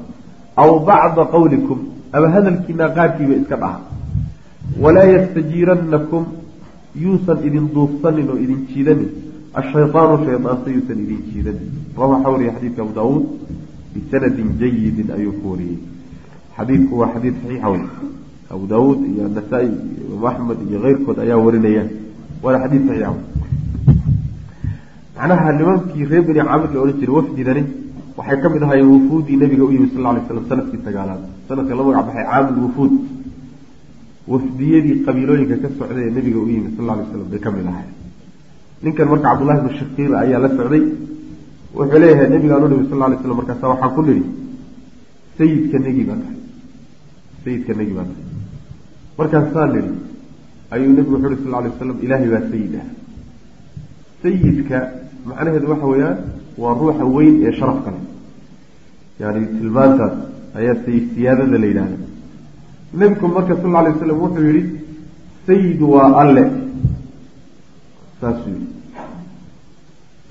aw bacda qawlikum ama hadalkiina qaarkiiba iska dhaha walaa yastajiiranakum yuusan idin duufsanin oo idin jiidanin. Ashayطaanu shayطaansa yuusan idin jiidanin. Waxaa wariyay xadiidka abu daawuud bisanadin jayidin ayuu ku wariyey. Xadiidku waa xadiid saxiixa wey abu daawuud iyo anasa-i iyo imaam axmed iyo keyrkood ayaa warinaya. Waana xadiid saxiixa wey macnaha nimankii reer beni caamir la odhan jiray wafdidani waxay ka mid ahaayeen wufuudii nabiga u yimid sal lay slam sannadkii sagaalaad. Sanadka la magac baxay caamil wufuud. Wafdiyadii qabiilooyinka ka socday ee nabiga u yimid sal lay slam bay ka mid ahay. Ninkan marka cabdullahi bnu shakiil ayaa la socday. Wuxuu leeyahay nabigaan u nimi sal lay slam markaasa waxaan ku nidhi sayidka negi baa tahay sayidka negi baa tahay markaasaan nidhi ayuu nebigu wuxu uhi sal lay waslam ilaahay baa sayid ah sayidka macnaheedu waxa weeyaan waa ruuxa weyn ee sharafka leh yani tilmaantaas ayaa sayid siyaadada la yidhahda nebigu marka sal lay waslam wuxuu yihi sayidu waa alle. Saasuu yihi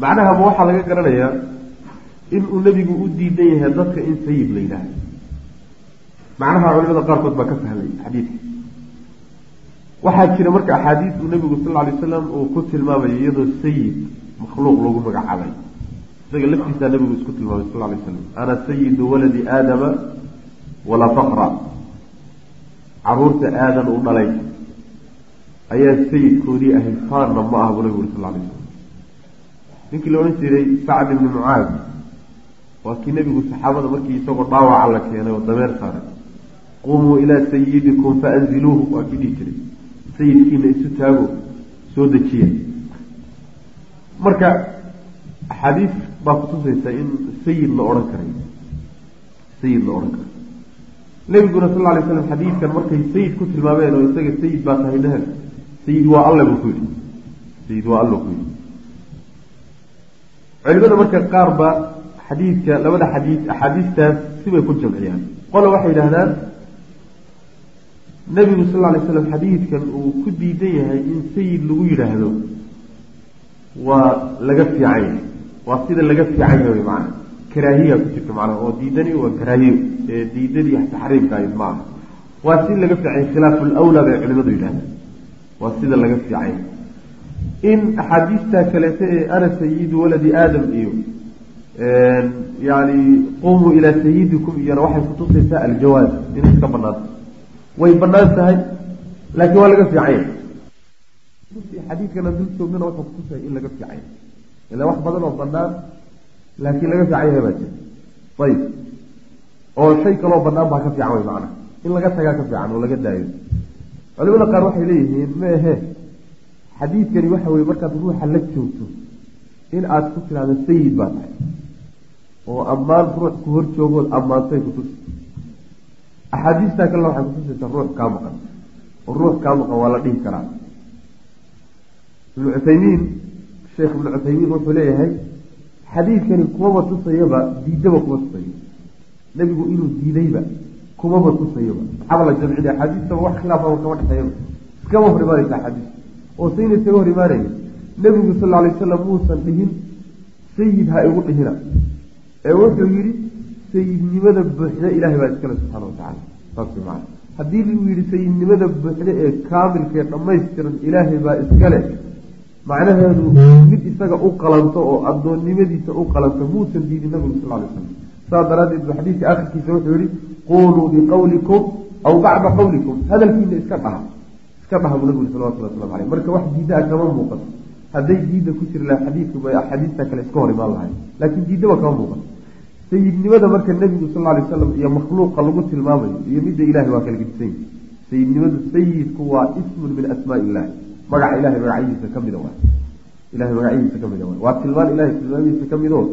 macnahaba waxaa laga garanayaa inuu nebigu u diidan yahay dadka in sayid la yidhaahdo. Macnaha culimada qaarkood baa ka fahmay xadiidka. Waxaa jira marka axaadiis uu nebigu sal lay wasalam uu ku tilmaamayo iyadoo sayid makhluuq lagu magacaabay isaga laftiisaa nebigu isku tilmaamay sal lay slam ana sayidu waladi aadama walaa fakra carruurta aadan u dhalay ayaa sayidkoodii ahay faanna ma aha buu nabigu uri sal lay slam ninkii la odhan jiray sacd ibni mucaad waa kii nebigu saxaabada markii isagoo dhaawaca la keenay oo dameer saaray. Qumuu ilaa sayidikum faanziluuhu waa kii dhihi jiray. Sayidkiina isu taago soo dejiya. Marka axaadiis baa kutusaysa in sayid la odhan karay. Sayid la odhan karay. Nebiguna sal alay slam xadiidkan markay sayid ku tilmaameen oo isaga sayid baa tahay dheheen sayid waa alle buu ku yidhi. Sayid waa alle ku yidhi. Culimada marka qaar ba xadiidka labada xadiid axaadiistaas sibay ku jamciyaan qola waxay yidhahdaan nebigu sal alay slam xadiidkan uu ku diidan yahay in sayid lagu yidhaahdo. Waa laga fiican yahay waa sida laga fiican yahay macana karaahiya ku jirta macnaha oo diidani waa karaahiyo ee diidadii taxriimka ahayd ma waa si laga fiicay khilaafu lawlaa bay culimadu yidhahdaan waa sida laga fiicay in axaadiista kaleeto ee ana sayidu waladi aadam iyo yani qumuu ilaa sayidikum iyona waxay kutusaysaa aljawaaz. Inay iska banaanta way bannaan tahay laakiin waa laga fiicanya xadiidkana dul joognana wuxuu kutusaya in laga fiicay ila wax badan oo banaan laakiin laga fiican yahay baa jira ayib oo shay kaloo banaan baa ka fiican way macana in laga tagaa ka fiican oo laga daayo. Culimada qaar waxay leeyihiin maehe xadiidkani waxa weye markaad ruuxa la joogto in aada ku tidhahdo sayid baa tahay. Oo ammaan ruux ku hor joogood ammaantay kutusi axaadiistaa kalena waxay kutusaysaa ruux kaa maqan. Oo ruux kaa maqan waa la dhihi karaa. Ibnu cuthaymiin sheekh ibnu cuthaymiin wuxuu leeyahay xadiidkani kumaba tusayaba diidaba kuma tusayo nebigu inuu diidayba kumaba tusayaba maxaaba la jamcina axaadiistaba wax khilaafaba kama dhexeeyaba iskama hor imaanaysa axaadiis oo sayna isaga hor imaanaya nebigu sal alay wasalam muusan dhihin sayid ha igu dhihina. Ee wuxuu yidhi sayidnimada buuxda ilaahay baa iskale subxaana watacala saas maa haddii uu yidhi sayidnimada buuxda ee kaamilka ee dhammaystiran ilaahay baa iskale macnaheedu mid isaga u qalanto oo addoonnimadiisa u qalanto muusan diidin nabigu sal lay slam saas daraaddeed bu xadiidka akhirkiisa wuxuu yihi quuluu biqawlikum aw bacda qawlikum. Hadalkiina iska dhaha. Iska dhaha buu nabigu salawatullah waslamu aleyh marka wax diida a kama muuqato. Hadday diidda ku jiri laha xadiidku bay axaadiista kale iska hor imaan lahay laakiin diidaba kama muuqato. Sayidnimada marka nebigu sal alay wasalam iyo makhluuqa lagu tilmaamayo iyo midda ilahay waa kala gedisan sayidnimadu sayidku waa ismun min asmaa illahi magaca ilahay magacyadiisa ka mida waa ilahay magacyadiisa ka mida waa tilmaan ilahay tilmaamihiisa ka mid oo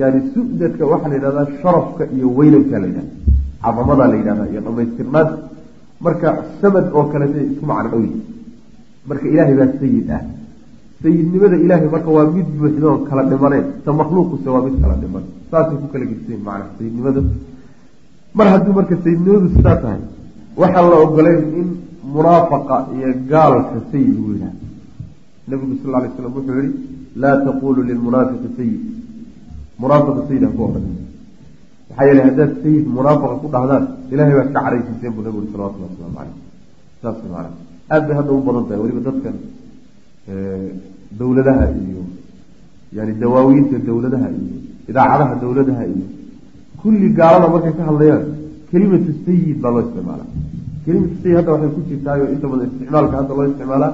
yani su-dadka waxaa la yidhahdaa sharafka iyo weynanka la yidhahda cadamadaa la yidhahdaa iyo dhamaystirnaanta marka samad oo kalete isku macno dhow yihi marka ilaahay baa sayid ah. Sayidnimada ilaahay marka waa mid buuxdoo kala dhimaneen ta makhluuquse waa mid kala dhiman saasay ku kala gedisayn macna sayidnimada mar haddii marka sayidnimadu sidaa tahay waxaan la ogoleyn in munaafaqa iyo gaalka sayid lagu yidhaha nabigu sal lay slam wuxuu yihi laa taqulu lilmunaafiqi sayid. Munaafiqa sayid ha ku odhan maxaa yeele haddaad sayid munaafaqa ku dhahdaan ilahay baad ka caraysiiseen buu nabigu salawatullah waslamu caleyh saas maana aada bay hadda u badan tahay weliba dadkan dowladaha iyo yani dawaawiinta dowladaha iyo idaacadaha dowladaha iyo kulli gaalada markay ka hadlayaan kelimatu sayid baa loo isticmaala kelimatu sayid hadda waxay ku jirtaayo inta badan isticmaalka hadda loo isticmaalaa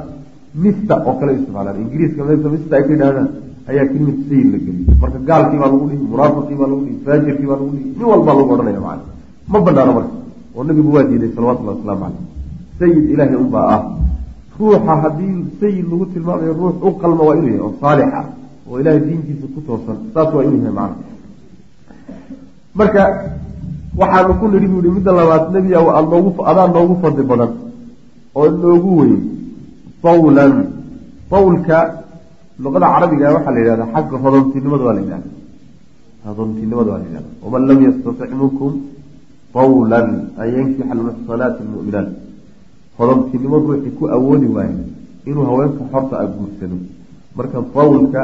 mista oo kale isticmaalaan. Ingiriiska meesa mista ay ka yidhahdaan ayaa kelimatu sayid la geliyay. Marka gaalkii baa lagu dhihi munaafiqii baa lagu dhihi faajirkii baa lagu dhihi nin walbaa lagu odhanaya macana ma banaano marka oo nabigu waa diiday salawatullahi wasalaamu caleyh sayid ilaahay unbaa ah. Ruuxa haddii sayid lagu tilmaamayo ruux u qalma waa inuu yahay oo saalix ah oo ilaahay diintiisa ku toosan. Saas waa inuu yahay macana marka waxaanu ku nidhi buu yihi midda labaad nebiya aad noogu adaa noogu fadli badan oo noogu weyn tawlan tawlka luqada carabiga waxaa la yidhahdaa xagga hodontinimada waa la yidhahda hodontinimada waa la yidhahda waman lam yastatic minkum tawlan an yankixa almuxsanaati almu'minaat hodontinimo ruuxii ku awoodi waayo inuu haweenka xorta a guursado marka tawlka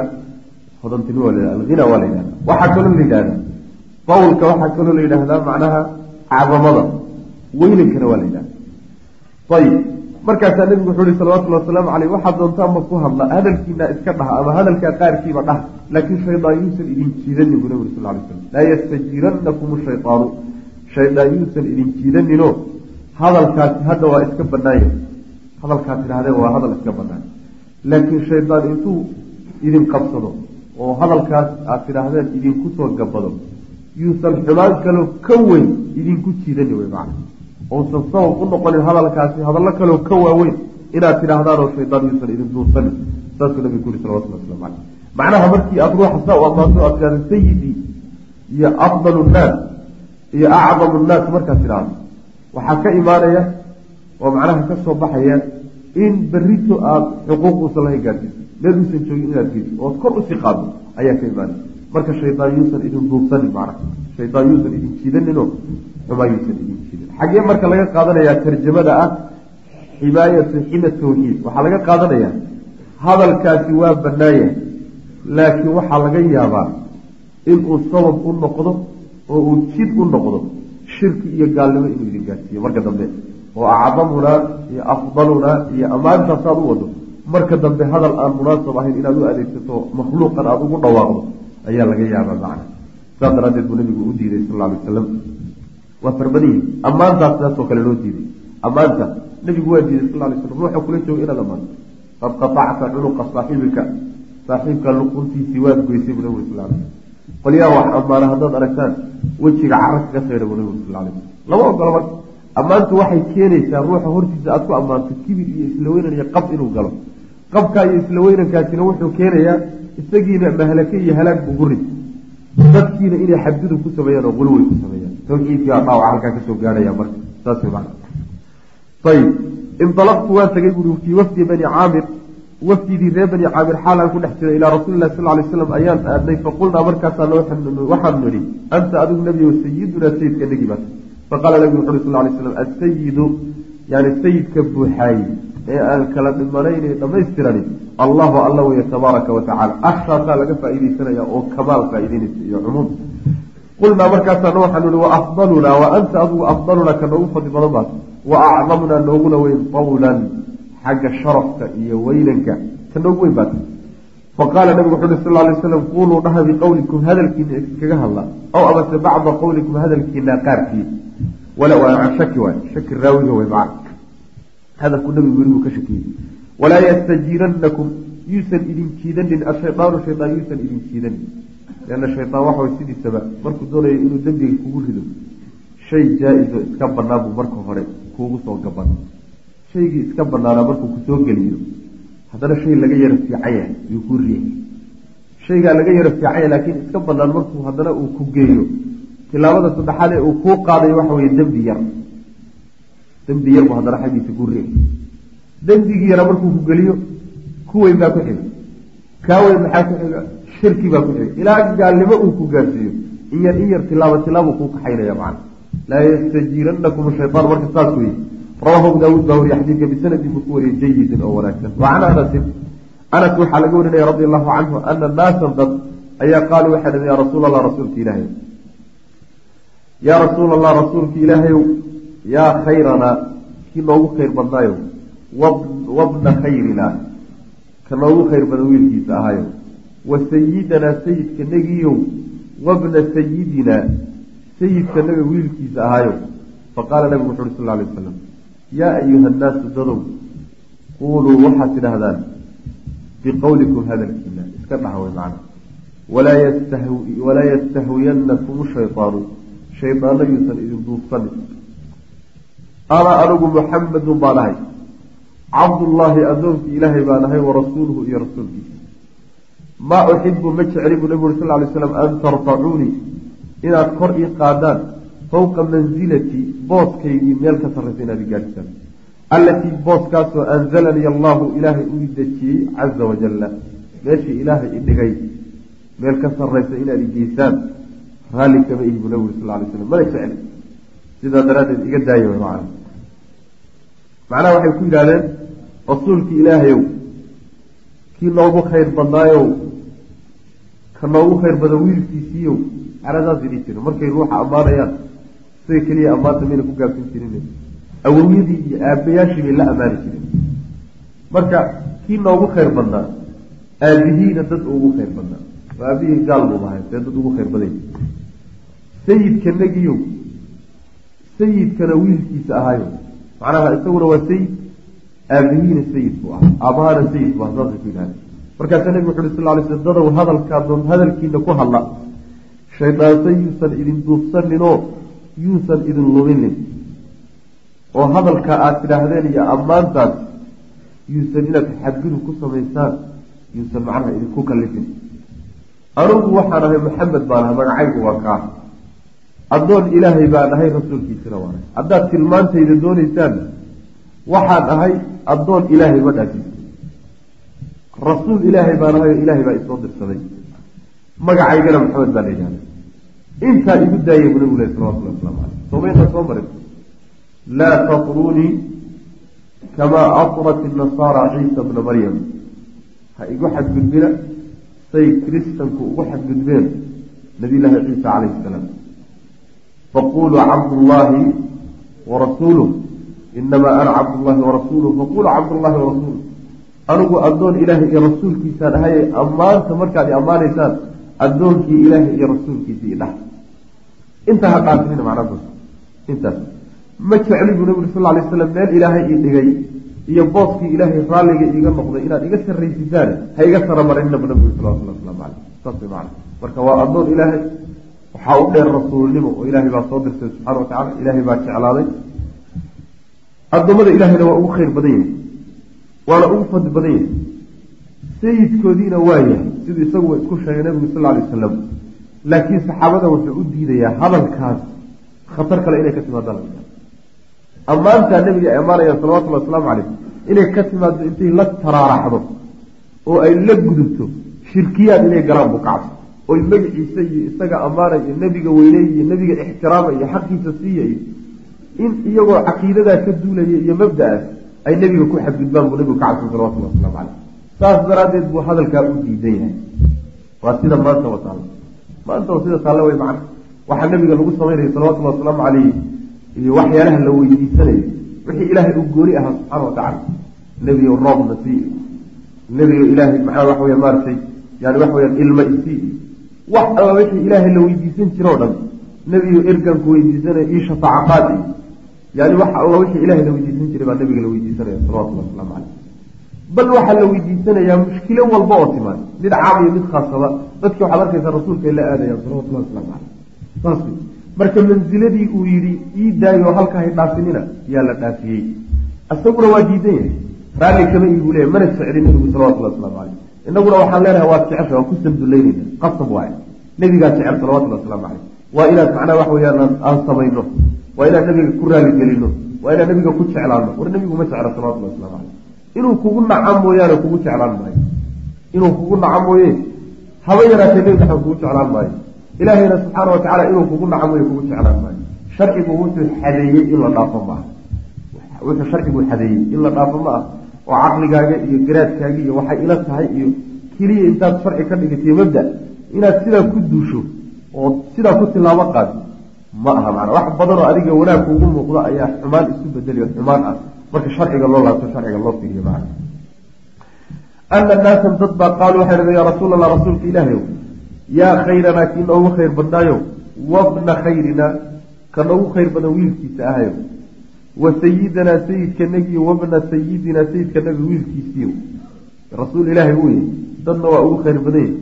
hodontinimo waa la yhahda alghina waa la yidhahda waxaa kaloo la yidhahda tawlka waxaa kaloo la yidhaahdaa macnaha cadamada weynankana waa la yidhahda ayib markaasaa nabigu wuxuu ihi salawatullhi wasalaamu caleyh waxaad doontaanba ku hadla hadalkiina iska dhaha ama hadalkaa qaarkiiba dhah laakiin shaydaan yuusan idin jiidanin buu nabigu sal lay slam laa yastajiiranakum shaydaanu shaydaan yuusan idin jiidaninoo hadalkaasi hadda waa iska banaanya hadalkaad tidhahdeen waa hadal iska banaan laakiin shaydaan intuu idin qabsado oo hadalkaas aad tidhaahdeen idinku soo gabado yuusan xumaan kaloo ka weyn idinku jiidani wey macna ousan sabab u noqonin hadalkaasi hadallo kaloo ka waaweyn inaad tidhaahdaanoo shaydaan yuusan idin duursanin saasuu nabigu ku yuri salawatullah waslamu caleyh macnaha markii aada ruuxa saa u ammaanto aad tidhahda sayidii iyo afdalu nnaas iyo acdamu nnaas markaad tidhaahdo waxaa ka imaanaya oo macnaha ka soo baxaya in berrito aada xuquuq uusan lahayn gaadsiiso meel uusan joogin inaad gediso ood kor u sii qaado ayaa ka imaanaya marka shaydaan yuusan idin duubsanin macnaha shaydaan yuusan idin jiidaninoo xumaa yuusan idin jiidan xaggee marka laga qaadanayaa tarjamada ah ximaayatu xima tawxiid waxaa laga qaadanayaa hadalkaasi waa banaaya laakiin waxaa laga yaabaa inuu sabab u noqdo oo uu jid u noqdo shirki iyo gaalnimo inuu idin gaadsiiyo marka dambe oo acdamunaa iyo afdalunaa iyo ammaantaasaad u wado marka dambe hadal aan munaasab ahayn inaad u adeegsato makhluuqan aada ugu dhawaaqdo ayaa laga yaabaa macna. Saas daraaddeed buu nabigu u diiday sal lla alay wasalam waa farbadihi ammaantaas sidaasoo kale loo diiday. Ammaanta nabigu waa diiday sal lay slam ruuxa kula jooga inaad ammaanto qad qatacta cunuqa saaxibika saaxiibka luquntiisii waad goysay buu nabigu sal lay qolyaha wax ammaana haddaad aragtaan wejiga cara kaga sayra buu nabigu sal lay slam lama ogola marka ammaantu waxay keenaysaa ruuxa hortiisa aad ku ammaanto kibir iyo isla iyo qab inuu galo. Qabkaa iyo isla wuxuu keenayaa isagiina mahlake iyo halaag buu ku rid dadkiina inay xadgudub ku sameeyaan oo qulwey ku sameeyaan. Tawxiidkaa dhaawaca halkaa ka soo gaadhaya marka saas man ayib indalaqtu waan tagay buui fii wafdi bani caamir. Wafdidii reer bani caamir xaalaan ku dhex jiray ilaa rasuuli lahi sal lay slam ayaan aadnay faqulnaa markaasaa waxaanu nidhi anta adigu nebigo sayidunaa sayidka negi baat faqaala nabigu wuxu uri sal lay slam asayidu yani sayidka buuxaaye ee aan kala dhimanayn dhamaystirani allahu alla weye tabaaraka watacala ashaasaa laga faaideysanaya oo kamaal faa'ideynaysa iyo cumuum. Qulnaa markaasaana waxaanu ihi wa afdalunaa wa anta adigu afdalunaa ka noogu fadli badan baad wa acdamunaa nooguna weyn tawlan xagga sharafka iyo weynanka ka noogu weyn baad faqaala nabigu wuxu uhi sal lay slam quluu dhaha biqowlikum hadalkiina iskaga hadla. Aw amase bacda qowlikum hadalkiina qaarkii wala shaki waay shaki raawiga wey maca hadalku nabigu uu ka shakiyey walaa yastajiiranakum yuusan idin jiidanin ashaydaanu shaydaan yuusan idin jiidanin leanna shaydaan waxa sidiisaba markuu doonayo inuu dembiga kugu rido shay jaa-iso iska banaan buu marka hore kuugu soo gaban shaygii iska banaanaa markuu ku soo geliyo haddana shay laga yaro fiicanya yuu ku riixi shaygaa laga yaro fiicanya laakiin iska banaan markuu haddana uu ku geeyo tilaabada saddexaad ee uu kuu qaadayo waxa weye dembi yar dembi yar buu haddana xaggiisa ku dembigii yara markuu ku geliyo ku weyn baa ku xiga kaa weyn maxaa ku xiga? Shirki baa ku xiga. Ilaa gaalnimo uu ku gaarsiiyo. In yar in yar tilaabo tilaabo kuu kaxaynaya macana laa yastajiiranakum shayaan marka saas weye rawahu abu daawuud baa wariye xadiidka bisanadin buu ku wariyey jayidin oo wanaagsan. Wa anasin anas waxaa laga warinaya radi allahu canhu ana naasan dad ayaa qaaluu waxay dhaheen ya rasuul allah rasuulka ilaahay. Yaa rasuul allah rasuulka ilaahayow yaa khayranaa kii noogu khayr badnaayo wabna khayrina ka noogu khayr badan wiilkiisa ahaayo. Wa sayidanaa sayidka negiyow wabna sayidina sayidka naga wiilkiisa ahaayo. Faqaala nabigu wuxu uhi sal ly wasalam yaa ayuha nnaasu dadow quuluu waxaad tidhaahdaan biqowlikum hadalkiina iska dhaha way macna walaa yastahwiyanakum shaydaanu shaydaano yuusan idin duubsanin ana anigu muxamedun baan ahay cabdullaahi addoonkii ilaahay baan ahay warasuuluhu iyo rasuulkiisa. Maa uxibu ma jecli buu nabigu sal lay slam an tarfacuunii inaad kor ii qaadaan fowqa mansilatii booskaygii meel ka sarraysa inaad i allatii booskaasoo anzalanii allahu ilaahay uu dejiyey caza wajalla meeshii ilaahay i dhigay meel ka sarraysa inaad i raalli kama ihi buu nabigu sal lay slam mana jecli. Sidaa daraaddeed iga daaya macana macnaha waxay ku yidhahdeen rasuulkii ilaahayow kii noogu khayr badnaayow ka noogu khayr badan wiilkiisiiyow caradaas idhi jira markay ruuxa ammaanayaan siga keliya ammaanta mayna ku gaabsan jirin. Awowyadii iyo aabayaashii bay la ammaani jireen. Marka kii noogu khayr badnaa aabihiina dad ugu khayr badnaa. Oo aabihii gaal buu ahay see dad ugu khayr baday sayidka negiyow sayidkana wiilkiisa ahaayo macnaha isaguna waa sayid aabihiina sayid buu ahaa aabahana sayid bu aha saasay ku yidhahda markaasaa nebigu wuxu uhi sal lay sl dadow hadalkaadoon hadalkiina ku hadla. Shaydaanse yuusan idin duubsaninoo yuusan idin luminin oo hadalka aada tidhaahdeen iyo ammaantaas yuusan inaad xadgudub ku samaysaan yuusan macnaha idinku kalifin anugu waxaan ahay maxamed baan ahay magacaygu waa kaa addoon ilaahay baan ahay rasuulkiisina waan ahay. Haddaad tilmaantayda doonaysaan waxaan ahay addoon ilaahay ma dhaafis rasuul ilaahay baan ahay oo ilaahay baa isoo dirsaday. Magacaygana maxamed baa la intaa igu daaya bu nabigu leh salawatullah waslamu caleyh somayna soo marin laa tatrunii kamaa atrat inasaara ciisa bna maryam. Ha igu xadgudbina say kiristanku ugu xadgudbeen nabiyllaahi ciisa calayhi salaam faquluu cabdullaahi warasuuluh inamaa ana cabdullaahi warasuuluh faquluu cabdullaahi warasuuluh anigu addoon ilaahay iyo rasuulkiisaan ahaye ammaanta markaad i ammaanaysaan addoonkii ilaahay iyo rasuulkiisa i dhah intaa ha dhaafinina macnaas intaas ma jecli buu nabigu sal lay slam meel ilaahay ii dhigay iyo booskii ilaahay raalliga iiga noqday inaad iga sarraysitaan ha iga saramarinina bu nabigu salawatullah waslamu caleyh saas way macana marka waa addoon ilaahay waxaa u dheer rasuulnimo oo ilaahay baa soo dirtay subxana wa tacala ilaahay baa jeclaaday. Addoommada ilaahayna waa ugu khayr badan yahay. Waana ugu fadli badan yahay. Sayidkoodiina waa yahay. Siduu isaguba isku sheegay nabigu sal alay wasalam laakiin saxaabada wuxuu u diidayaa hadalkaas. Khatar kale inay ka timaadaan. Ammaantaa nabiga ay ammaanayaan salawatullhi wasalaamu caleyh inay ka timaado intay la taraaraxdo oo ay la gudubto shirkiyaad inay galaan buu kacabsa oy magaciisa iyo isaga ammaanay iyo nebiga weyney iyo nebiga ixtiraama iyo xaqiisa siiya iyo in iyagoo caqiidadaa ka duulaya iyo mabda-aas ay nebiga ku xadgudbaan buu nabigu ka cabsan salawatullah waslamu caleyh saas daraaddeed buu hadalkaa u diidan yahay. Waa sida maanta taalla maanta sida taalle way macna. Waxaa nabiga lagu samaynaya salawatullahi wasalaamu caleyh iyo waxyaalaha la weydiisanayo wixii ilaahay uu gooni ahaa subxaana watacala nebigo roobna sii. Nebigo ilaahay maxaa wax weya maaragtay yani wax weyaan ilma isii wax alla wixii ilaahay la weydiisan jiro o dhan nebigo erganku weydiisanaya ii shafaaca qaadi yani wax alla wixii ilahay la weydiisan jiray baa nabiga la weydiisanaya salawatullahi wasalaamu caleyh bal waxaa la weydiisanayaa mushkilo walba oo timaad mid caam iyo mid khaasaba dadki waxaad arkaysaa rasuulka la aadayaan salawatullahi waslamu caleyh saas marka mansiladii uu yidhi ii daayo halka dhaafinina yaa la dhaafiyey. Isaguna waa diidan yahay. Raalli kama iigu leeya mana jeclin nabigu salawatullahi waslamu caleyh inaguna waxaan leenahay waad jecesha waan ku sandullaynayna qasab waaye. Nebigaa jecel salawatullahi waslamu caleyh waa inaad macnaha wax weyaan aan samayno. Waa inaan nabiga ku raaligelino. Waa inaan nabiga ku jeclaano. War nabigu ma jecla salawatullahi waslamu caleyh inuu kugu naca mooyaane kugu jeclaan maayo. Inuu kugu naca mooye haba yaraatee nebi maxamed kugu jeclaan maayo. Ilaahayna subxaana wa tacala inuu kugu naca mooye kugu jeclaan maayo. Sharcigu wuxuu xadeeyey in la dhaafo maaha. Wuxuu sharcigu xadeeyey in la dhaafo ma ah oo caqligaaga iyo garaadkaaga iyo waxay ila tahay iyo keliya intaad sharci ka dhigatiyo mabda inaad sidaa ku duusho oo sidaa ku tilaabo qaadi ma aha macana wax badan oo adiga wanaag kuugu muuqdo ayaa xumaan isu bedeliyo xumaan ah. Marka sharciga loo laabto sharciga loo fiiriyo macana ana naasan dad baa qaaluu waxay dhaheen yaa rasuul allah rasuulka ilaahayow yaa khayranaa kii noogu khayr badnaayo wabna khayrina ka noogu khayr badan wiilkiisa ahayo wa sayidanaa sayidkanagii wabna sayidinaa sayidkanaga wiilkiisiiyo. Rasuul ilaahay yahy dadna waa ugu khayr badan yahy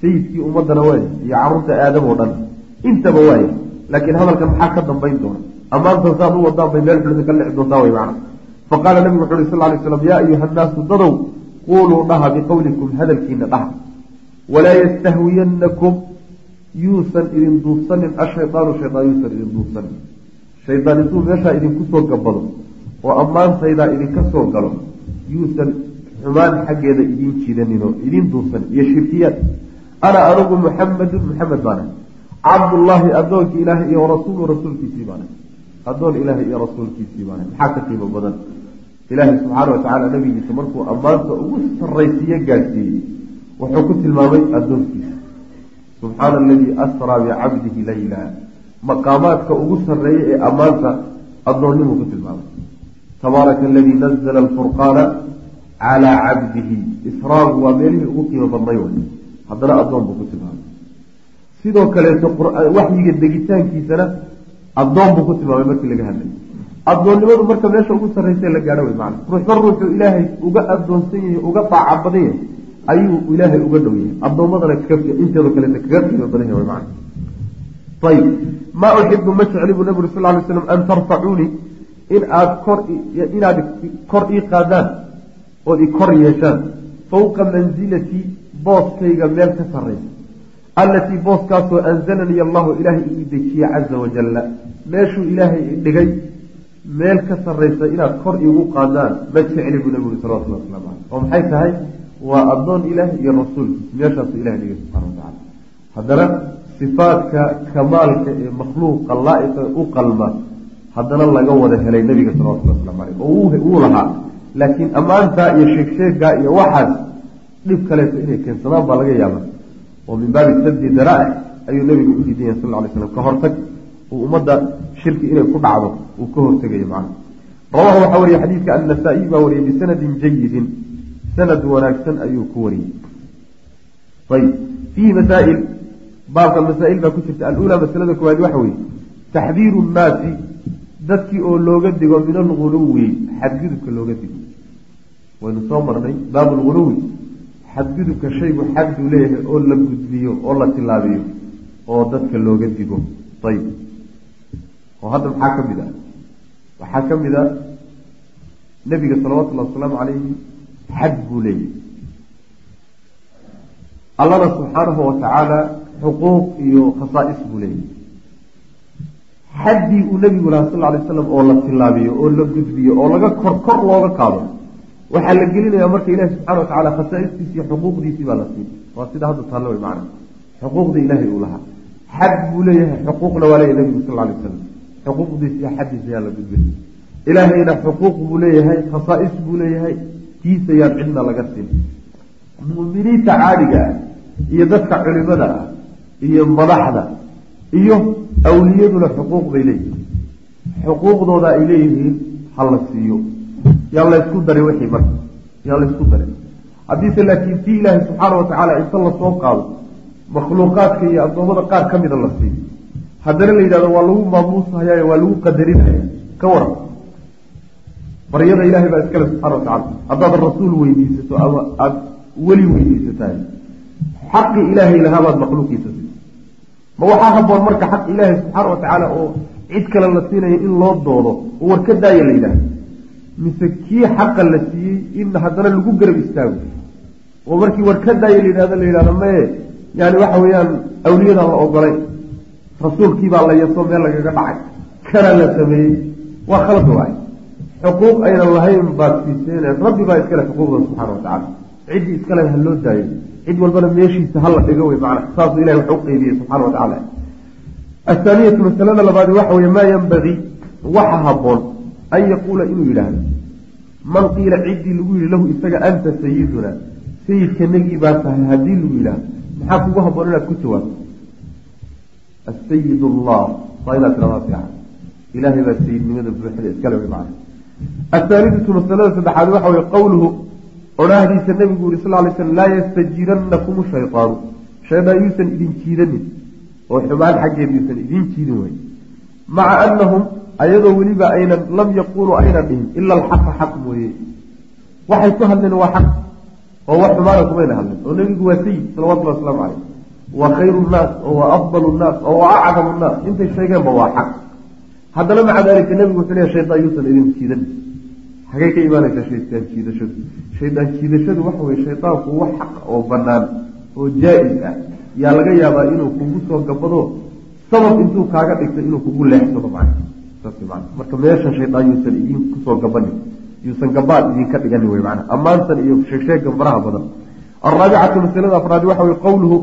sayidkii ummadana waaya iyo carruurta aadam oo dhan. Intaba waaya laakiin hadalkan maxaa ka dambayn doona? Ammaantan saad u wadaan bay meel xulisa ka lexi doontaa way macna. Faqaala nabigu wuxu uhi sal lay slam yaa ayuha nnaasu dadow quuluu dhaha biqowlikum hadalkiina dhaha. Walaa yastahwiyanakum yuusan idin duufsanin ashaydaanu shaydaan yuusan idin duufsanin shaydaan intuu meeshaa idinku soo gabado oo ammaantaydaa idinka soo galo yuusan xumaan xaggeeda idin jidanin oo idin duufsanin iyo shirkiyaad ana anugu muxamedun muxamed baana cabdullaahi addoonkii ilaahay iyo rasuulu rasuulkiisii baana addoon ilaahay iyo rasuulkiisii baana maxaa ka qiimo badan? Ilaahay subxaana watacaala nabigiisa markuu ammaanta ugu sarraysiiye gaadhsiiyey wuxuu ku tilmaamay addoonkiisa. Subxaana aladii asraa bicabdihi layla maqaamaadka ugu sarreeya ee ammaanta addoonnimuu ku tilmaamay. Tabaaraka aladii nazla alfurqaana calaa cabdihi. Israagu waa meelihii ugu qiimo badnay way. Haddana addoon buu ku tilmaamay. Sidoo kaleeto waxyiga degitaankiisana addoon buu ku tilmaamay markii laga hadlay. Addoonnimadu marka meesha ugu sarraysa la gaadho way macana ruuxba ruuxuu ilaahay uga addoonsan yahay uga daaca badan yahay ayuu ilaahay uga dhow yahay. Addoommadana inteedo kaleeta kaga qiimo badan yahay macana ayib maa uxibu ma jecli buu nabi uri sal lay slam an tarfacuunii in aad kor inaad kor ii qaadaan ood i kor yeeshaan fowqa mansilatii booskayga meel ka sarraysa allatii booskaasoo anzalanii allahu ilaahay ii dejiye caza wajalla meeshuu ilaahay dhigay meel ka sarraysa inaad kor iigu qaadaan ma jecli buu nabigu salawatullah waslamu caleyh oo maxay tahay? Waa addoon ilaah iyo rasuulkiis meeshaasuu ilahay dhigay subxana wa haddana sifaadka kamaalka ee makhluuqa laa-iqa u qalma haddana laga wada helay nabiga salawatullah waslamu caleyh oo wuu lahaa. Laakiin ammaantaa iyo sheegsheegaa iyo waxaas dhib kaleeto inay keensadaan baa laga yaaba oo min baabi saddi daraa'ic ayuu nabigu u diidan yahay sal ly slam ka hortag uu ummadda shirki inay ku dhacdo uu ka hortegayo macna rawahu waxaa wariye xadiidka annasa-iy baa wariyey bisanadin jayidin sanad wanaagsan ayuu ku wariyey. Ayb fiihi masaa'il baabka masaa'il baa ku jirta. Alula masalada koowaad waxa weeye taxdiiru nnaasi dadkii oo looga digo min alguluwi xadgudubka looga digo. Waynu soo marnay baabu lguluwi xadgudubka shaygu xadduu leeyahay oo la gudbiyo oo la tilaabiyo oo dadka looga digo. Ayb oo hadda maxaa ka mid ah waxaa ka mid a nebiga salawatullahi wasalaamu calayhi xad buu leeyahay. Allana subxaanahu watacaala xuquuq iyo khasaa'is buu leeyahay xaddii uu nebigu lahaa sal alay slam oo la tilaabiyo oo la gudbiyo oo laga kor kor looga qaado waxaa la gelinayaa marka ilahi subxana wa tacala khasaa'istiisi iyo xuquuqdiisii baa la siin waa sida hadda taallo way macna. Xuquuqda ilaahay uu lahaa. Xad buu leeyahay xuquuqna waa leeyahy nebigu sal alay wasalam xuquuqdiisa iyo xaddiisa ayaa la gudbin ilaahayna xuquuq buu leeyahay khasaa'is buu leeyahay tiisa yaan cidna laga siin. Mu'miniinta caadiga ah iyo dadka culimada ah iyo madaxda iyo awliyaduna xuquuq bay leeyihiin. Xuquuqdooda ay leeyihiin ha la siiyo. Yaan laysku darin wixii marka. Yaan laysku darin haddiise laakiin tii ilaahay subxaana wa tacaala inta la soo qaado makhluuqaadka iyo addoommada qaar ka mida la siiyo. Haddana la yidhahdo waa lagu maamuushaya waa lagu qadarinaya ka waran. Baryada ilahay baa iskale subxana wa tacala haddaad rasuul weydiisato ama aada weli weydiisatahay xaqi ilaahay lahaabaad makhluuqiisa siisa ma waxaa haboon marka xaq ilaahay subxaana wa tacaala oo cid kale la siinayo in loo doodo oo war ka daaya la yidhahdo mise kii xaqa la siiyey in haddana lagu garab istaago. Oo markii war ka daaya la yidhahdo la yidhahdo maye yani waxa weeyaan awliyadaan la ogolay. Rasuulkiibaa la yaso meel lagaga dhacay. Kana la sameeyey. Waa khalad waay xuquuq aynan lahayn baad siiseen rabbi baa iskale xuquuqda subxana wa tacala ciddii iskale ha loo daayo cid walbana meeshiisa hala dhigo wey macna saasuu ilahi wax u subxana wa athaaniyatu masalada labaadi waxa weye maa yenbagii waxa haboon an yaquula inuu yidhaahdo. Man qiila ciddii lagu yidhi lahu isaga anta sayiduna sayidkanagii baa tahay haddii lagu yidhaahdo maxaa kugu haboon inaad ku jawaabto asayid allah waa inaad tiradaa fiican. Ilahay baa sayidnimada buuxda iskale wey macna athaalidatu masalada saddexaad waxa weye qowluhu odhaahdiisa nabigu yuri sal lay slm laa yastajirannakum shaytaanu. Shaydaan yuusan idin jiidanin oo xumaan xaggeed yuusan idin jiidin wey maca anahum ayadoo weliba aynan lam yaquuluu aynan dhihin ila alxaqa xaq mooye. Waxay ku hadleen waa xaq oo wax xumaana kumayna hadleen. Oo nebigu waa sayid salawatullahi wasalaamu caleyh waa khayru nnaas oo waa afdalu nnaas oo waa acdamu nnaas intay sheegeenba waa xaq. Haddana maca daalika nebigu wuxuu leeya shaydaan yuusan idin jiidanin xagay ka imaanaysaa shaydaan jiidashadu. Shaydaan jiidashadu waxa weye shaydaanku wax xaq oo banaan oo jaa-is ah. Yaa laga yaabaa inuu kugu soo gabado sabab intuu kaaga dhigtay inuu kugu leexsado macna saas man marka meeshan shaydaan yuusan idin ku soo gabanin yuusan gabaad idinka dhiganin wey macna ammaantan iyo sheegsheegan faraha badan. Alraabicatu masalada afraadi waxa weye qowluhu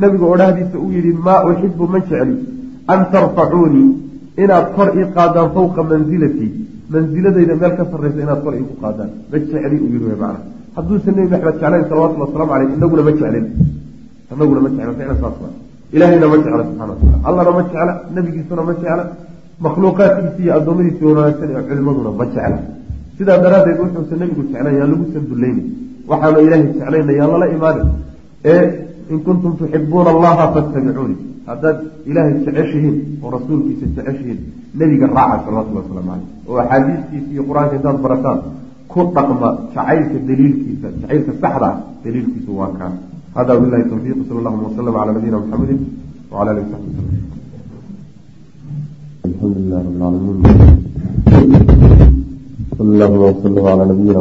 nabiga odhahdiisa uu yihi maa uxibu ma jecli an tarfacuunii inaad kor ii qaadaan fawqa manzilatii manziladayda meel ka sarraysa inaad kor iigu qaadaan. Ma jecli uu yihi macna hadduusan nebi maxamed jeclayn salawatulli waslamu caleyh inaguna ma jeclin inaguna ma jecla ficlan saas waa. Ilaahayna ma jecla subxana watacala allana ma jecla nebigiisuna ma jecla makhluuqaadkiisi iyo addoommadiisi wanaagsan ee culimaduna ma jecla. Sidaa daraaddeed wuxuusan nebigu jeclayn yaan lagusan dullaynin waxaanu ilaahay jeclayna yaan lala imaanin ee in kuntum tuxibuuna allaha fattabicuuni haddaad ilaahay jeceshihiin oo rasuulkiisa jeceshihiin nebiga raaca salawatullahi waslamu caleyh oo axaadiistiisa iyo qur'aanka intaad barataan ku dhaqma jacaylka daliilkiisa jacaylka saxda daliilkiisu waa kaa hada bilahi tawfiiq sal allahuma waslama cala nabiyina wasaxbi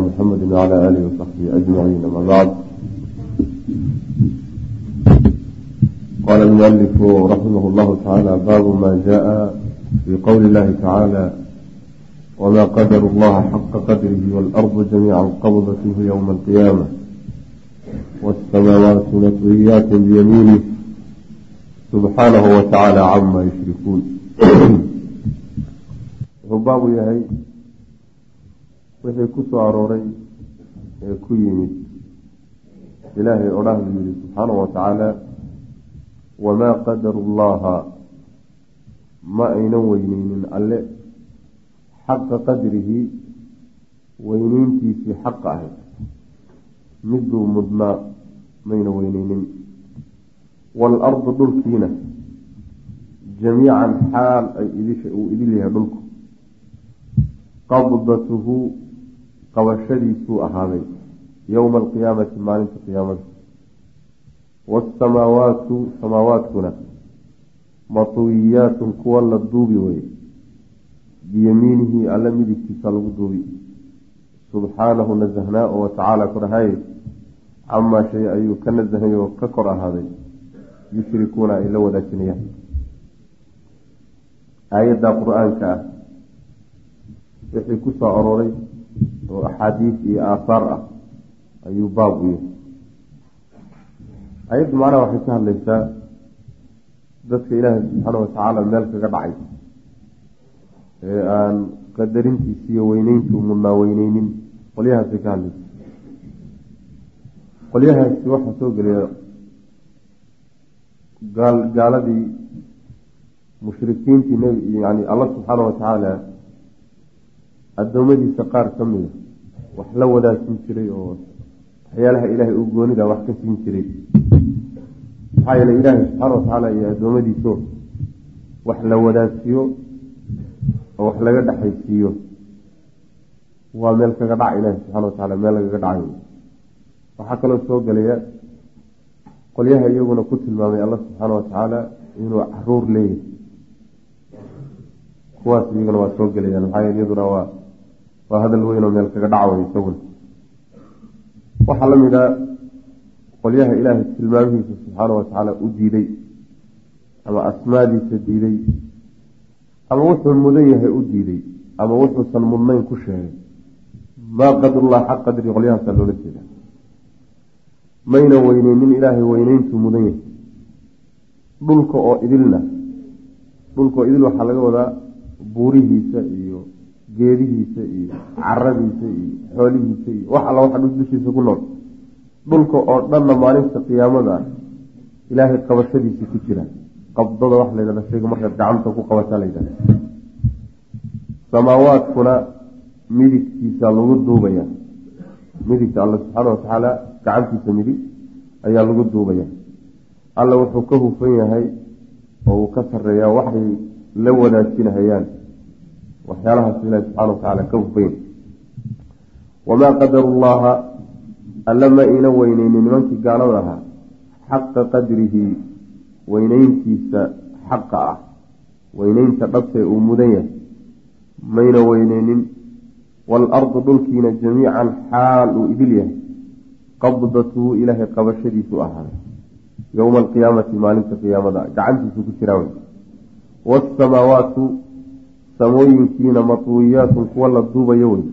muxamedi wacala alihi ama bacd المؤلف رحمه الله تعالى باب ما جاء في قول الله تعالى وما قدر الله حق قدره والأرض جميعا قبضته يوم القيامة والسماوات مطويات بيمينه سبحانه وتعالى عما يشركون wuxuu baabu yahay wixii ku soo arooray ee ku yimid wamaa qadaru llaha ma aynan weyneynin alle xaqa qadrihi weyneyntiisii xaqa ahayd miduu mudnaa mayna weyneynin waalardu dhulkiina jamiican xaal ay uu idil yahay dhulku qabdatuhu qabashadiisuu ahaaday yowma alqiyaamati maalinta qiyaamada waasamaawaatu samaawaadkuna matwiyaatun kuwa la duubi weye biyamiinihi alla midigtiisa lagu duubi subxaanahu nasahnaa oo watacaala ku camaa shay ayuu ka nasahay oo ka kor ahaaday yushrikuuna ay la wadaajinayaan aayadda qur'aanka ah wixii ku soo arooray oo axaadiis iyo aahaar ah ayuu baab u yahay ayaddu macnaha waxay ka hadlaysaa dadka ilaahay subxaana watacaala meel kaga dhacay. Ee aan qadarintiisi iyo weyneyntuu mudnaa weyneynin qolyahaasay ka hadlaysa qolyahaasi waxaa soo gelaya gaal gaaladii mushrikiintii nb yani allah subxaana watacaala addoommadiisa qaar ka mida wax la wadaajin jiray oo waxyaalaha ilaahay uu goonida wax ka siin jiray maxaa yeele ilaahay subxaana watacaala iyo addoommadiiso wax la wadaajiyo oo wax laga dhexaysiiyo waa meel kaga dhaca ilaahi subxana watacaala meel lagaga dhacayo waxaa kaloo soo gelaya qolyaha iyaguna ku tilmaamay allah subxaana watacaala inuu carruur leeyahay. Kuwaas iyaguna waa soo gelayaan. Maxaa yeele iyaduna waa waa hadal weyn oo meel kaga dhacway isaguna. Waxaa la mid a qolyaha ilaahay tilmaamihiisa subxaana watacaala u diiday ama asmaadiisa diiday ama wuxuu mudan yahay u diiday ama wuxuusan mudnayn ku sheegay. Maa qadrullah xaq qadri qolyahaasaa loola jeeda mayna weyneynin ilaahay weyneyntuu mudan yahay. Dhulka oo idilna dhulka oo idil waxaa laga wadaa buurihiisa iyo geedihiisa iyo caradiisa iyo xoolihiisa iyo wax alla waxa dushiisa ku nool dhulka oo dhanna maalinta qiyaamada ilaahay qabashadiisa ku jira. Qabdada wax laydhahda shayga markaad gacanta ku qabataa layidhahda samaawaadkuna midigtiisa lagu duubaya. Midigta alla subxaana watacaala gacantiisa midig ayaa lagu duubaya. Alla wuxuu ka hufan yahay oo uu ka sareeyaa waxay la wadaajinahayaan waxyaalahaas ilahi subxana watacaala ka hufanya wamaa qadaru llaha alla ma ina weyneynin nimankii gaalada ahaa xaqa qadrihi weyneyntiisa xaqa ah weyneynta dhabtee uu mudan yahay mayna weyneynin waalardu dhulkiina jamiican xaal uu idil yahay qabdatuhu ilaahay qabashadiisu ahaaday yowma alqiyaamati maalinta qiyaamada gacantiisu ku jiraa wey. Waasamaawaatu samooyinkiina matwiyaatun kuwa la duubayo wey.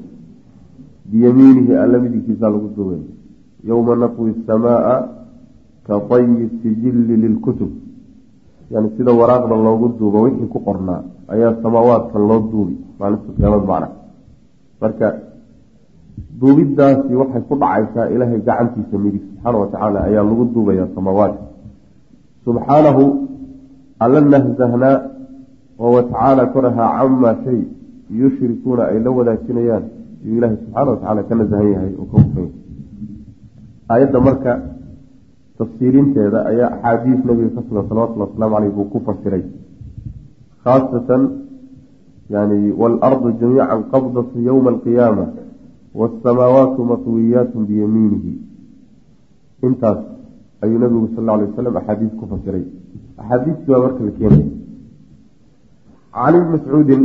Biyamiinihi alla midigtiisa lagu duubay yowma natwi samaaa ka tayi sijilli lilkutub yani sida waraaqda loogu duubo wixii ku qornaa ayaa samaawaadka loo duubi maalinta qiyaamada macna marka duubidaasi waxay ku dhacaysaa ilaahay gacantiisa midig subxaana watacaala ayaa lagu duubayaa samaawaadka subxaanahu alla nahzahnaa oo watacaala korahaa camaa shay yushrikuuna ay la wadaajinayaan iyuu ilaahay subxaana watacaala ka nasahan yahay oo ka yahay aayadda marka tafsiirinteeda ayaa axaadiis nabiga ka sugan salawatullhi wasalaamu caleyh buu ku fasiray. Khaasatan yani waalardu jamiican qabdatu yowma alqiyaama waasamaawaatu matwiyaatun biyamiinihi. Intaas ayuu nabigu sal lla alay wasalam axaadiis ku fasiray. Axaadiistii baa marka la keenaya can ibni mascuudin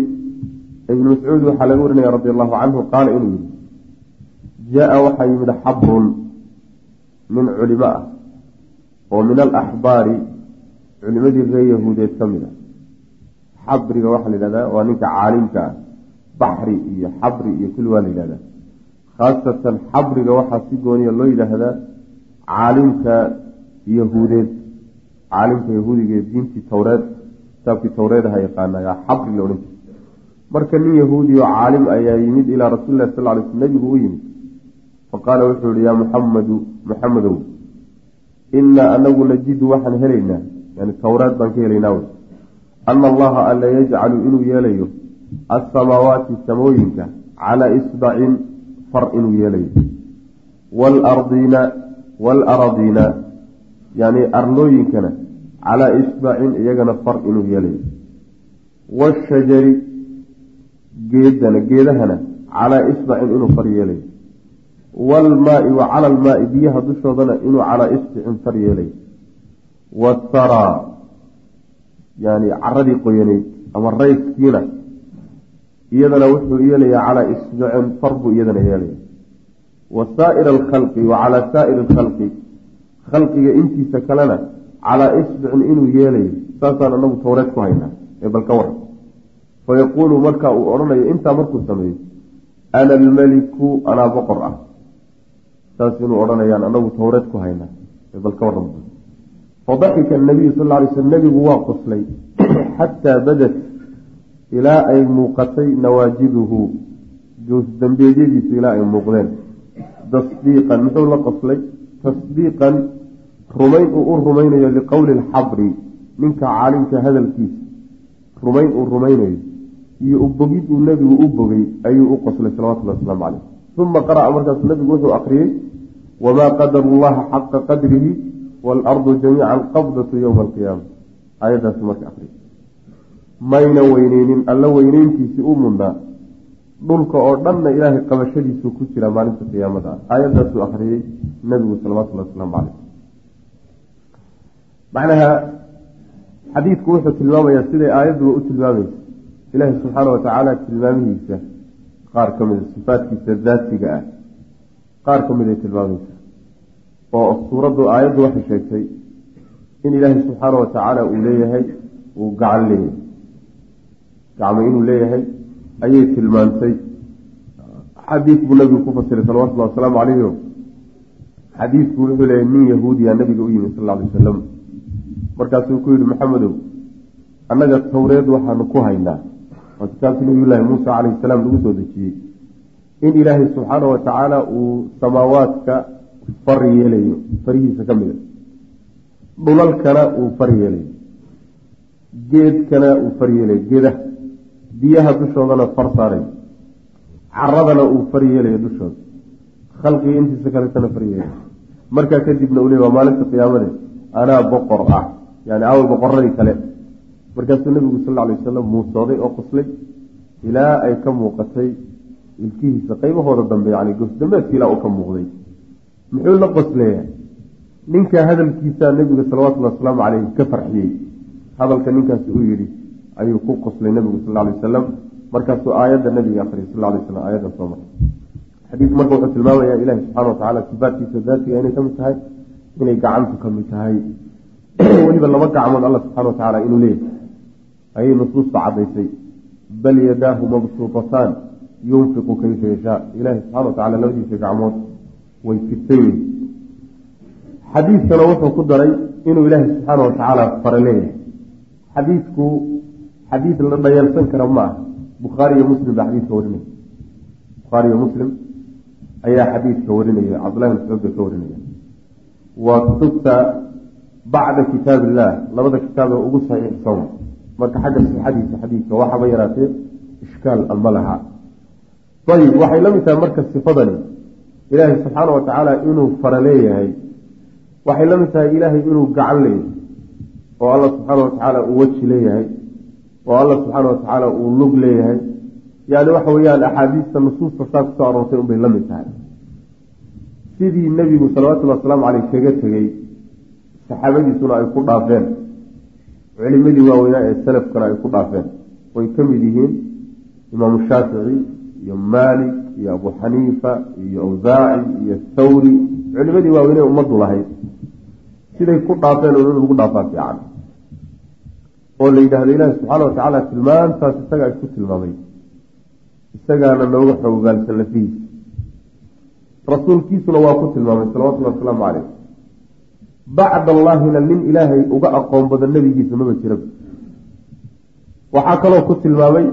ibni mascuud waxaa laga warinaya radi allahu canhu qaala inuu yihi jaa waxaa yimid xabrun min culimo ah oo min alaxbaari culimadii reer yahuudeed ka mid a xabriga waxaa la yidhahdaa waa ninka caalimka ah baxri iyo xabri iyo kulli waa la yidhahdaa. Khaasatan xabriga waxaa si gooniya loo yidhaahdaa caalimka yahuudeed. Caalimka yahuudiga ee diintii towreed kitaabkii towreedaha yaqaanayaa xabri la odhan jiray. Marka nin yahuudi oo caalim ayaa yimid ilaa rasuulilahi sal ly sl nebigu u yimid. Faqaala wuxuu yihi yaa muxamadu muxamedow inaa anagu najidu waxaan helaynaa yani towreed baan ka helaynaa wy ana allaha alla yajcalu inuu yeelayo asamaawaati samooyinka calaa isbacin far inuu yeelayo. Waalardiina waalaradiina yani arlooyinkana calaa isbacin iyagana far inuu yeelayo. Washajari geedana geedahana calaa isbacin inuu far yeelayo waalmaai wa cala almaai biyaha dushoodana inuu calaa isbicin far yeelayo wasaraa yani caradii qoyaneyd ama rayskiina iyadana wuxuu yeelayaa calaa isbicin far buu iyadana yeelaya wa saa'ira alkhalqi wa calaa saa'iri alkhalqi khalqiga intiisa kalena calaa isbicin inuu yeelayo saasaan anagu towreed ku haynaa ee balka war fayaquulu marka uu odhanayo intaa markuu sameeyo ana almeliku anaa boqor ah saas inuu odhanayaan anagu towreed ku haynaa ee balka waran fadaxika anabiyu sal ly sl nebigu waa qoslay. Xataa badat ilaa ay muuqatay nawaajiduhu. Goosdambeedyadiisu ilaa ay muuqdeen. Tasdiiqan muxuu la qoslay? Tasdiiqan rumayn uu u rumaynayo liqowli alxabri ninka caalimka hadalkiisa rumayn uu rumaynayo. Iyo ubogid uu nebigu u bogay ayuu u qoslay salawatullahi wasalaamu caleyh uma qara'a markaasu nebigu wuxuu akriyey wamaa qadaru llaha xaqa qadrihi waalardu jamiican qabdatu yowma alqiyaama aayaddaasi marka akriyay mayna weyneynin alla weyneyntiisii u mudnaa dhulka oo dhanna ilaahay qabashadiisuu ku jira maalinta qiyaamada aayaddaasuu akriyey nebigu salawatullahi wasalaamu caleyh macnaha xadiidku wuxuu tilmaamayaa siday aayadduba u tilmaamaysa ilaahi subxaana watacaala tilmaamihiisa qaar ka mida sifaadkiisa daatiga ah qaar ka mid ay tilmaamaysa. Oo suuraddu aayaddu waxay sheegtay in ilaahay subxaana watacaala uu leeyahay uu gacan leeyahay. Gacmo inuu leeyahay ayay tilmaantay. Xadiid buu nabigu ku fasiray salawatullahi wasalaamu caleyhi xadiidku wuxuu leeyahay nin yahuudiya nabiga u yimid sal alay wasalam markaasuu ku yihi maxamedow annaga towreed waxaanu ku haynaa oo kitaabkii nabiyullaahi muusa calayhi salaam lagu soo dejiyey. In ilaahay subxaana wa tacaala uu samaawaadka far yeelayo farihiisa ka mida dhulalkana uu far yeelayo. Geedkana uu far yeelayo. Geedaha biyaha dushoodana far saarayo caradana uu far yeelayo dushooda khalqiga intiisa kaletana far yeelayo. Markaa kadibna uu le waa maalinta qiyaamade anaa boqor ah. Yani awal boqoradii kale markaasuu nabigu sal alay wasalam muusooday oo qoslay ilaa ay ka muuqatay ilkihiisa qaybahooda dambe yani goosdambeedka ilaa uu ka muuqday. Muxuu la qosleeya? Ninka hadalkiisa nebiga salawatullhi wasalaamu caleyh ka farxiyey. Hadalka ninkaasi uu yidhi ayuu ku qoslay nebigu sal alay wasalam markaasuu aayadda nabiga akriyay sal alay slam aayadda soo martay. Xadiidku marka wuxuu tilmaamaya ilahi subxana watacaala sifaadkiisa daatiga inay ka mid tahay inay gacantu ka tahay. Weliba laba gacmood alla subxana watacaala inuu leeyahay ayay nusuusta caddaysay bal yadaahu mabsuutataan yunfiqu kayfa yashaa. Ilahi subxana watacala labadiisa gacmood way fidsan yihiin xadiidkana wuxuu ku daray inuu ilaahi subxaana watacaala fara leeyahay. Xadiidku xadiid la dhayalsan kara ma ah bukhaari iyo muslim baa xadiidka warinaya. Bukhaari iyo muslim ayaa xadiidka warinaya cabdullahi mascuud bay ka warinaya. Waa kutubta bacda kitaab illah labada kitaab ee ugu saxiixsan marka xagga sixadiisa xadiidka waxaba yaraatee? Ishkaal ma laha. Ayib waxay la mid tahay marka sifadani. Ilaahay subxaana wa tacaala inuu fara leeyahay. Waxay la mid tahay ilaahay inuu gacan leeyahay. Oo alla subxaana wa tacaala uu weji leeyahay. Oo alla subxaana wa tacaala uu lug leeyahay. Yani waxa weeyaan axaadiista nusuusta saa ku soo aroortay unbay la mid tahay. Sidii nebigu salawatullhi wasalaamu caleyh kaga tegey saxaabadiisuna ay ku dhaafeen culimadii waaweynaa ee salafkana ay ku dhaafeen. Way ka mid yihiin imaamu shaafici iyo maalik iyo abu xaniifa iyo awsaaci iyo thawri. Culimadii waaweynee ummaddu lahayd. Siday ku dhaafeen un in lagu dhaafaa fiican. Oo la yidhahdo ilaahi subxaana wa tacaala tilmaantaas isagaa isku tilmaamay. Isagaana nooga xoogaalsan lafihiisa rasuulkiisuna waa ku tilmaamay salawatullhi wasalaamu caleyh bacd allaahina nin ilaahay uga aqoon badan nebigiisa maba jiraba waxaa kaloo ku tilmaamay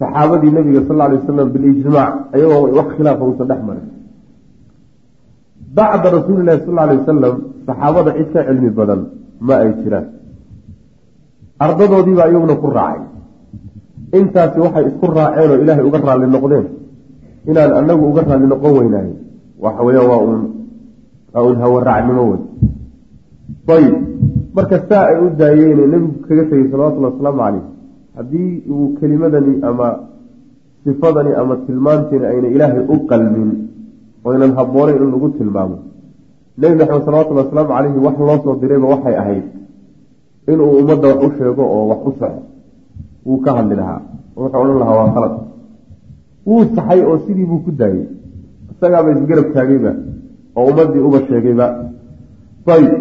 saxaabadii nabiga sal lay wasalam bilijmaac ayagoo wax khilaafa uusan dhex marin bacda rasuulilahi sal lay wasalam saxaabada cid ka cilmi badan ma ay jiraan. Ardadoodiibaa iyaguna ku raacay. Intaasi waxay isku raaceen oo ilaahay uga raalli noqdeen. Inaan anagu uga raalli noqon weynaaye waxa weeyaan waa uun hawaraacnimo wey ayib marka saa ay u daayeene nebigu kaga tegay salawatullhi wasalaamu caleyh haddii uu kelimadani ama sifadani ama tilmaantani ayna ilaahay u qalmin oynan habboonayn in lagu tilmaamo. Nebi maxamed salawatullhi wasalaamu caleyhi wax loo soo dirayba waxay ahayd inuu ummadda wax u sheego oo wax u saxo wuu ka hadli lahaa. Wuxuu odhan lahaa waa khalad. Wuu saxay oo sidii buu ku daayey. Isagaaba isgarab taagayba oo ummaddii uba sheegayba. Ayb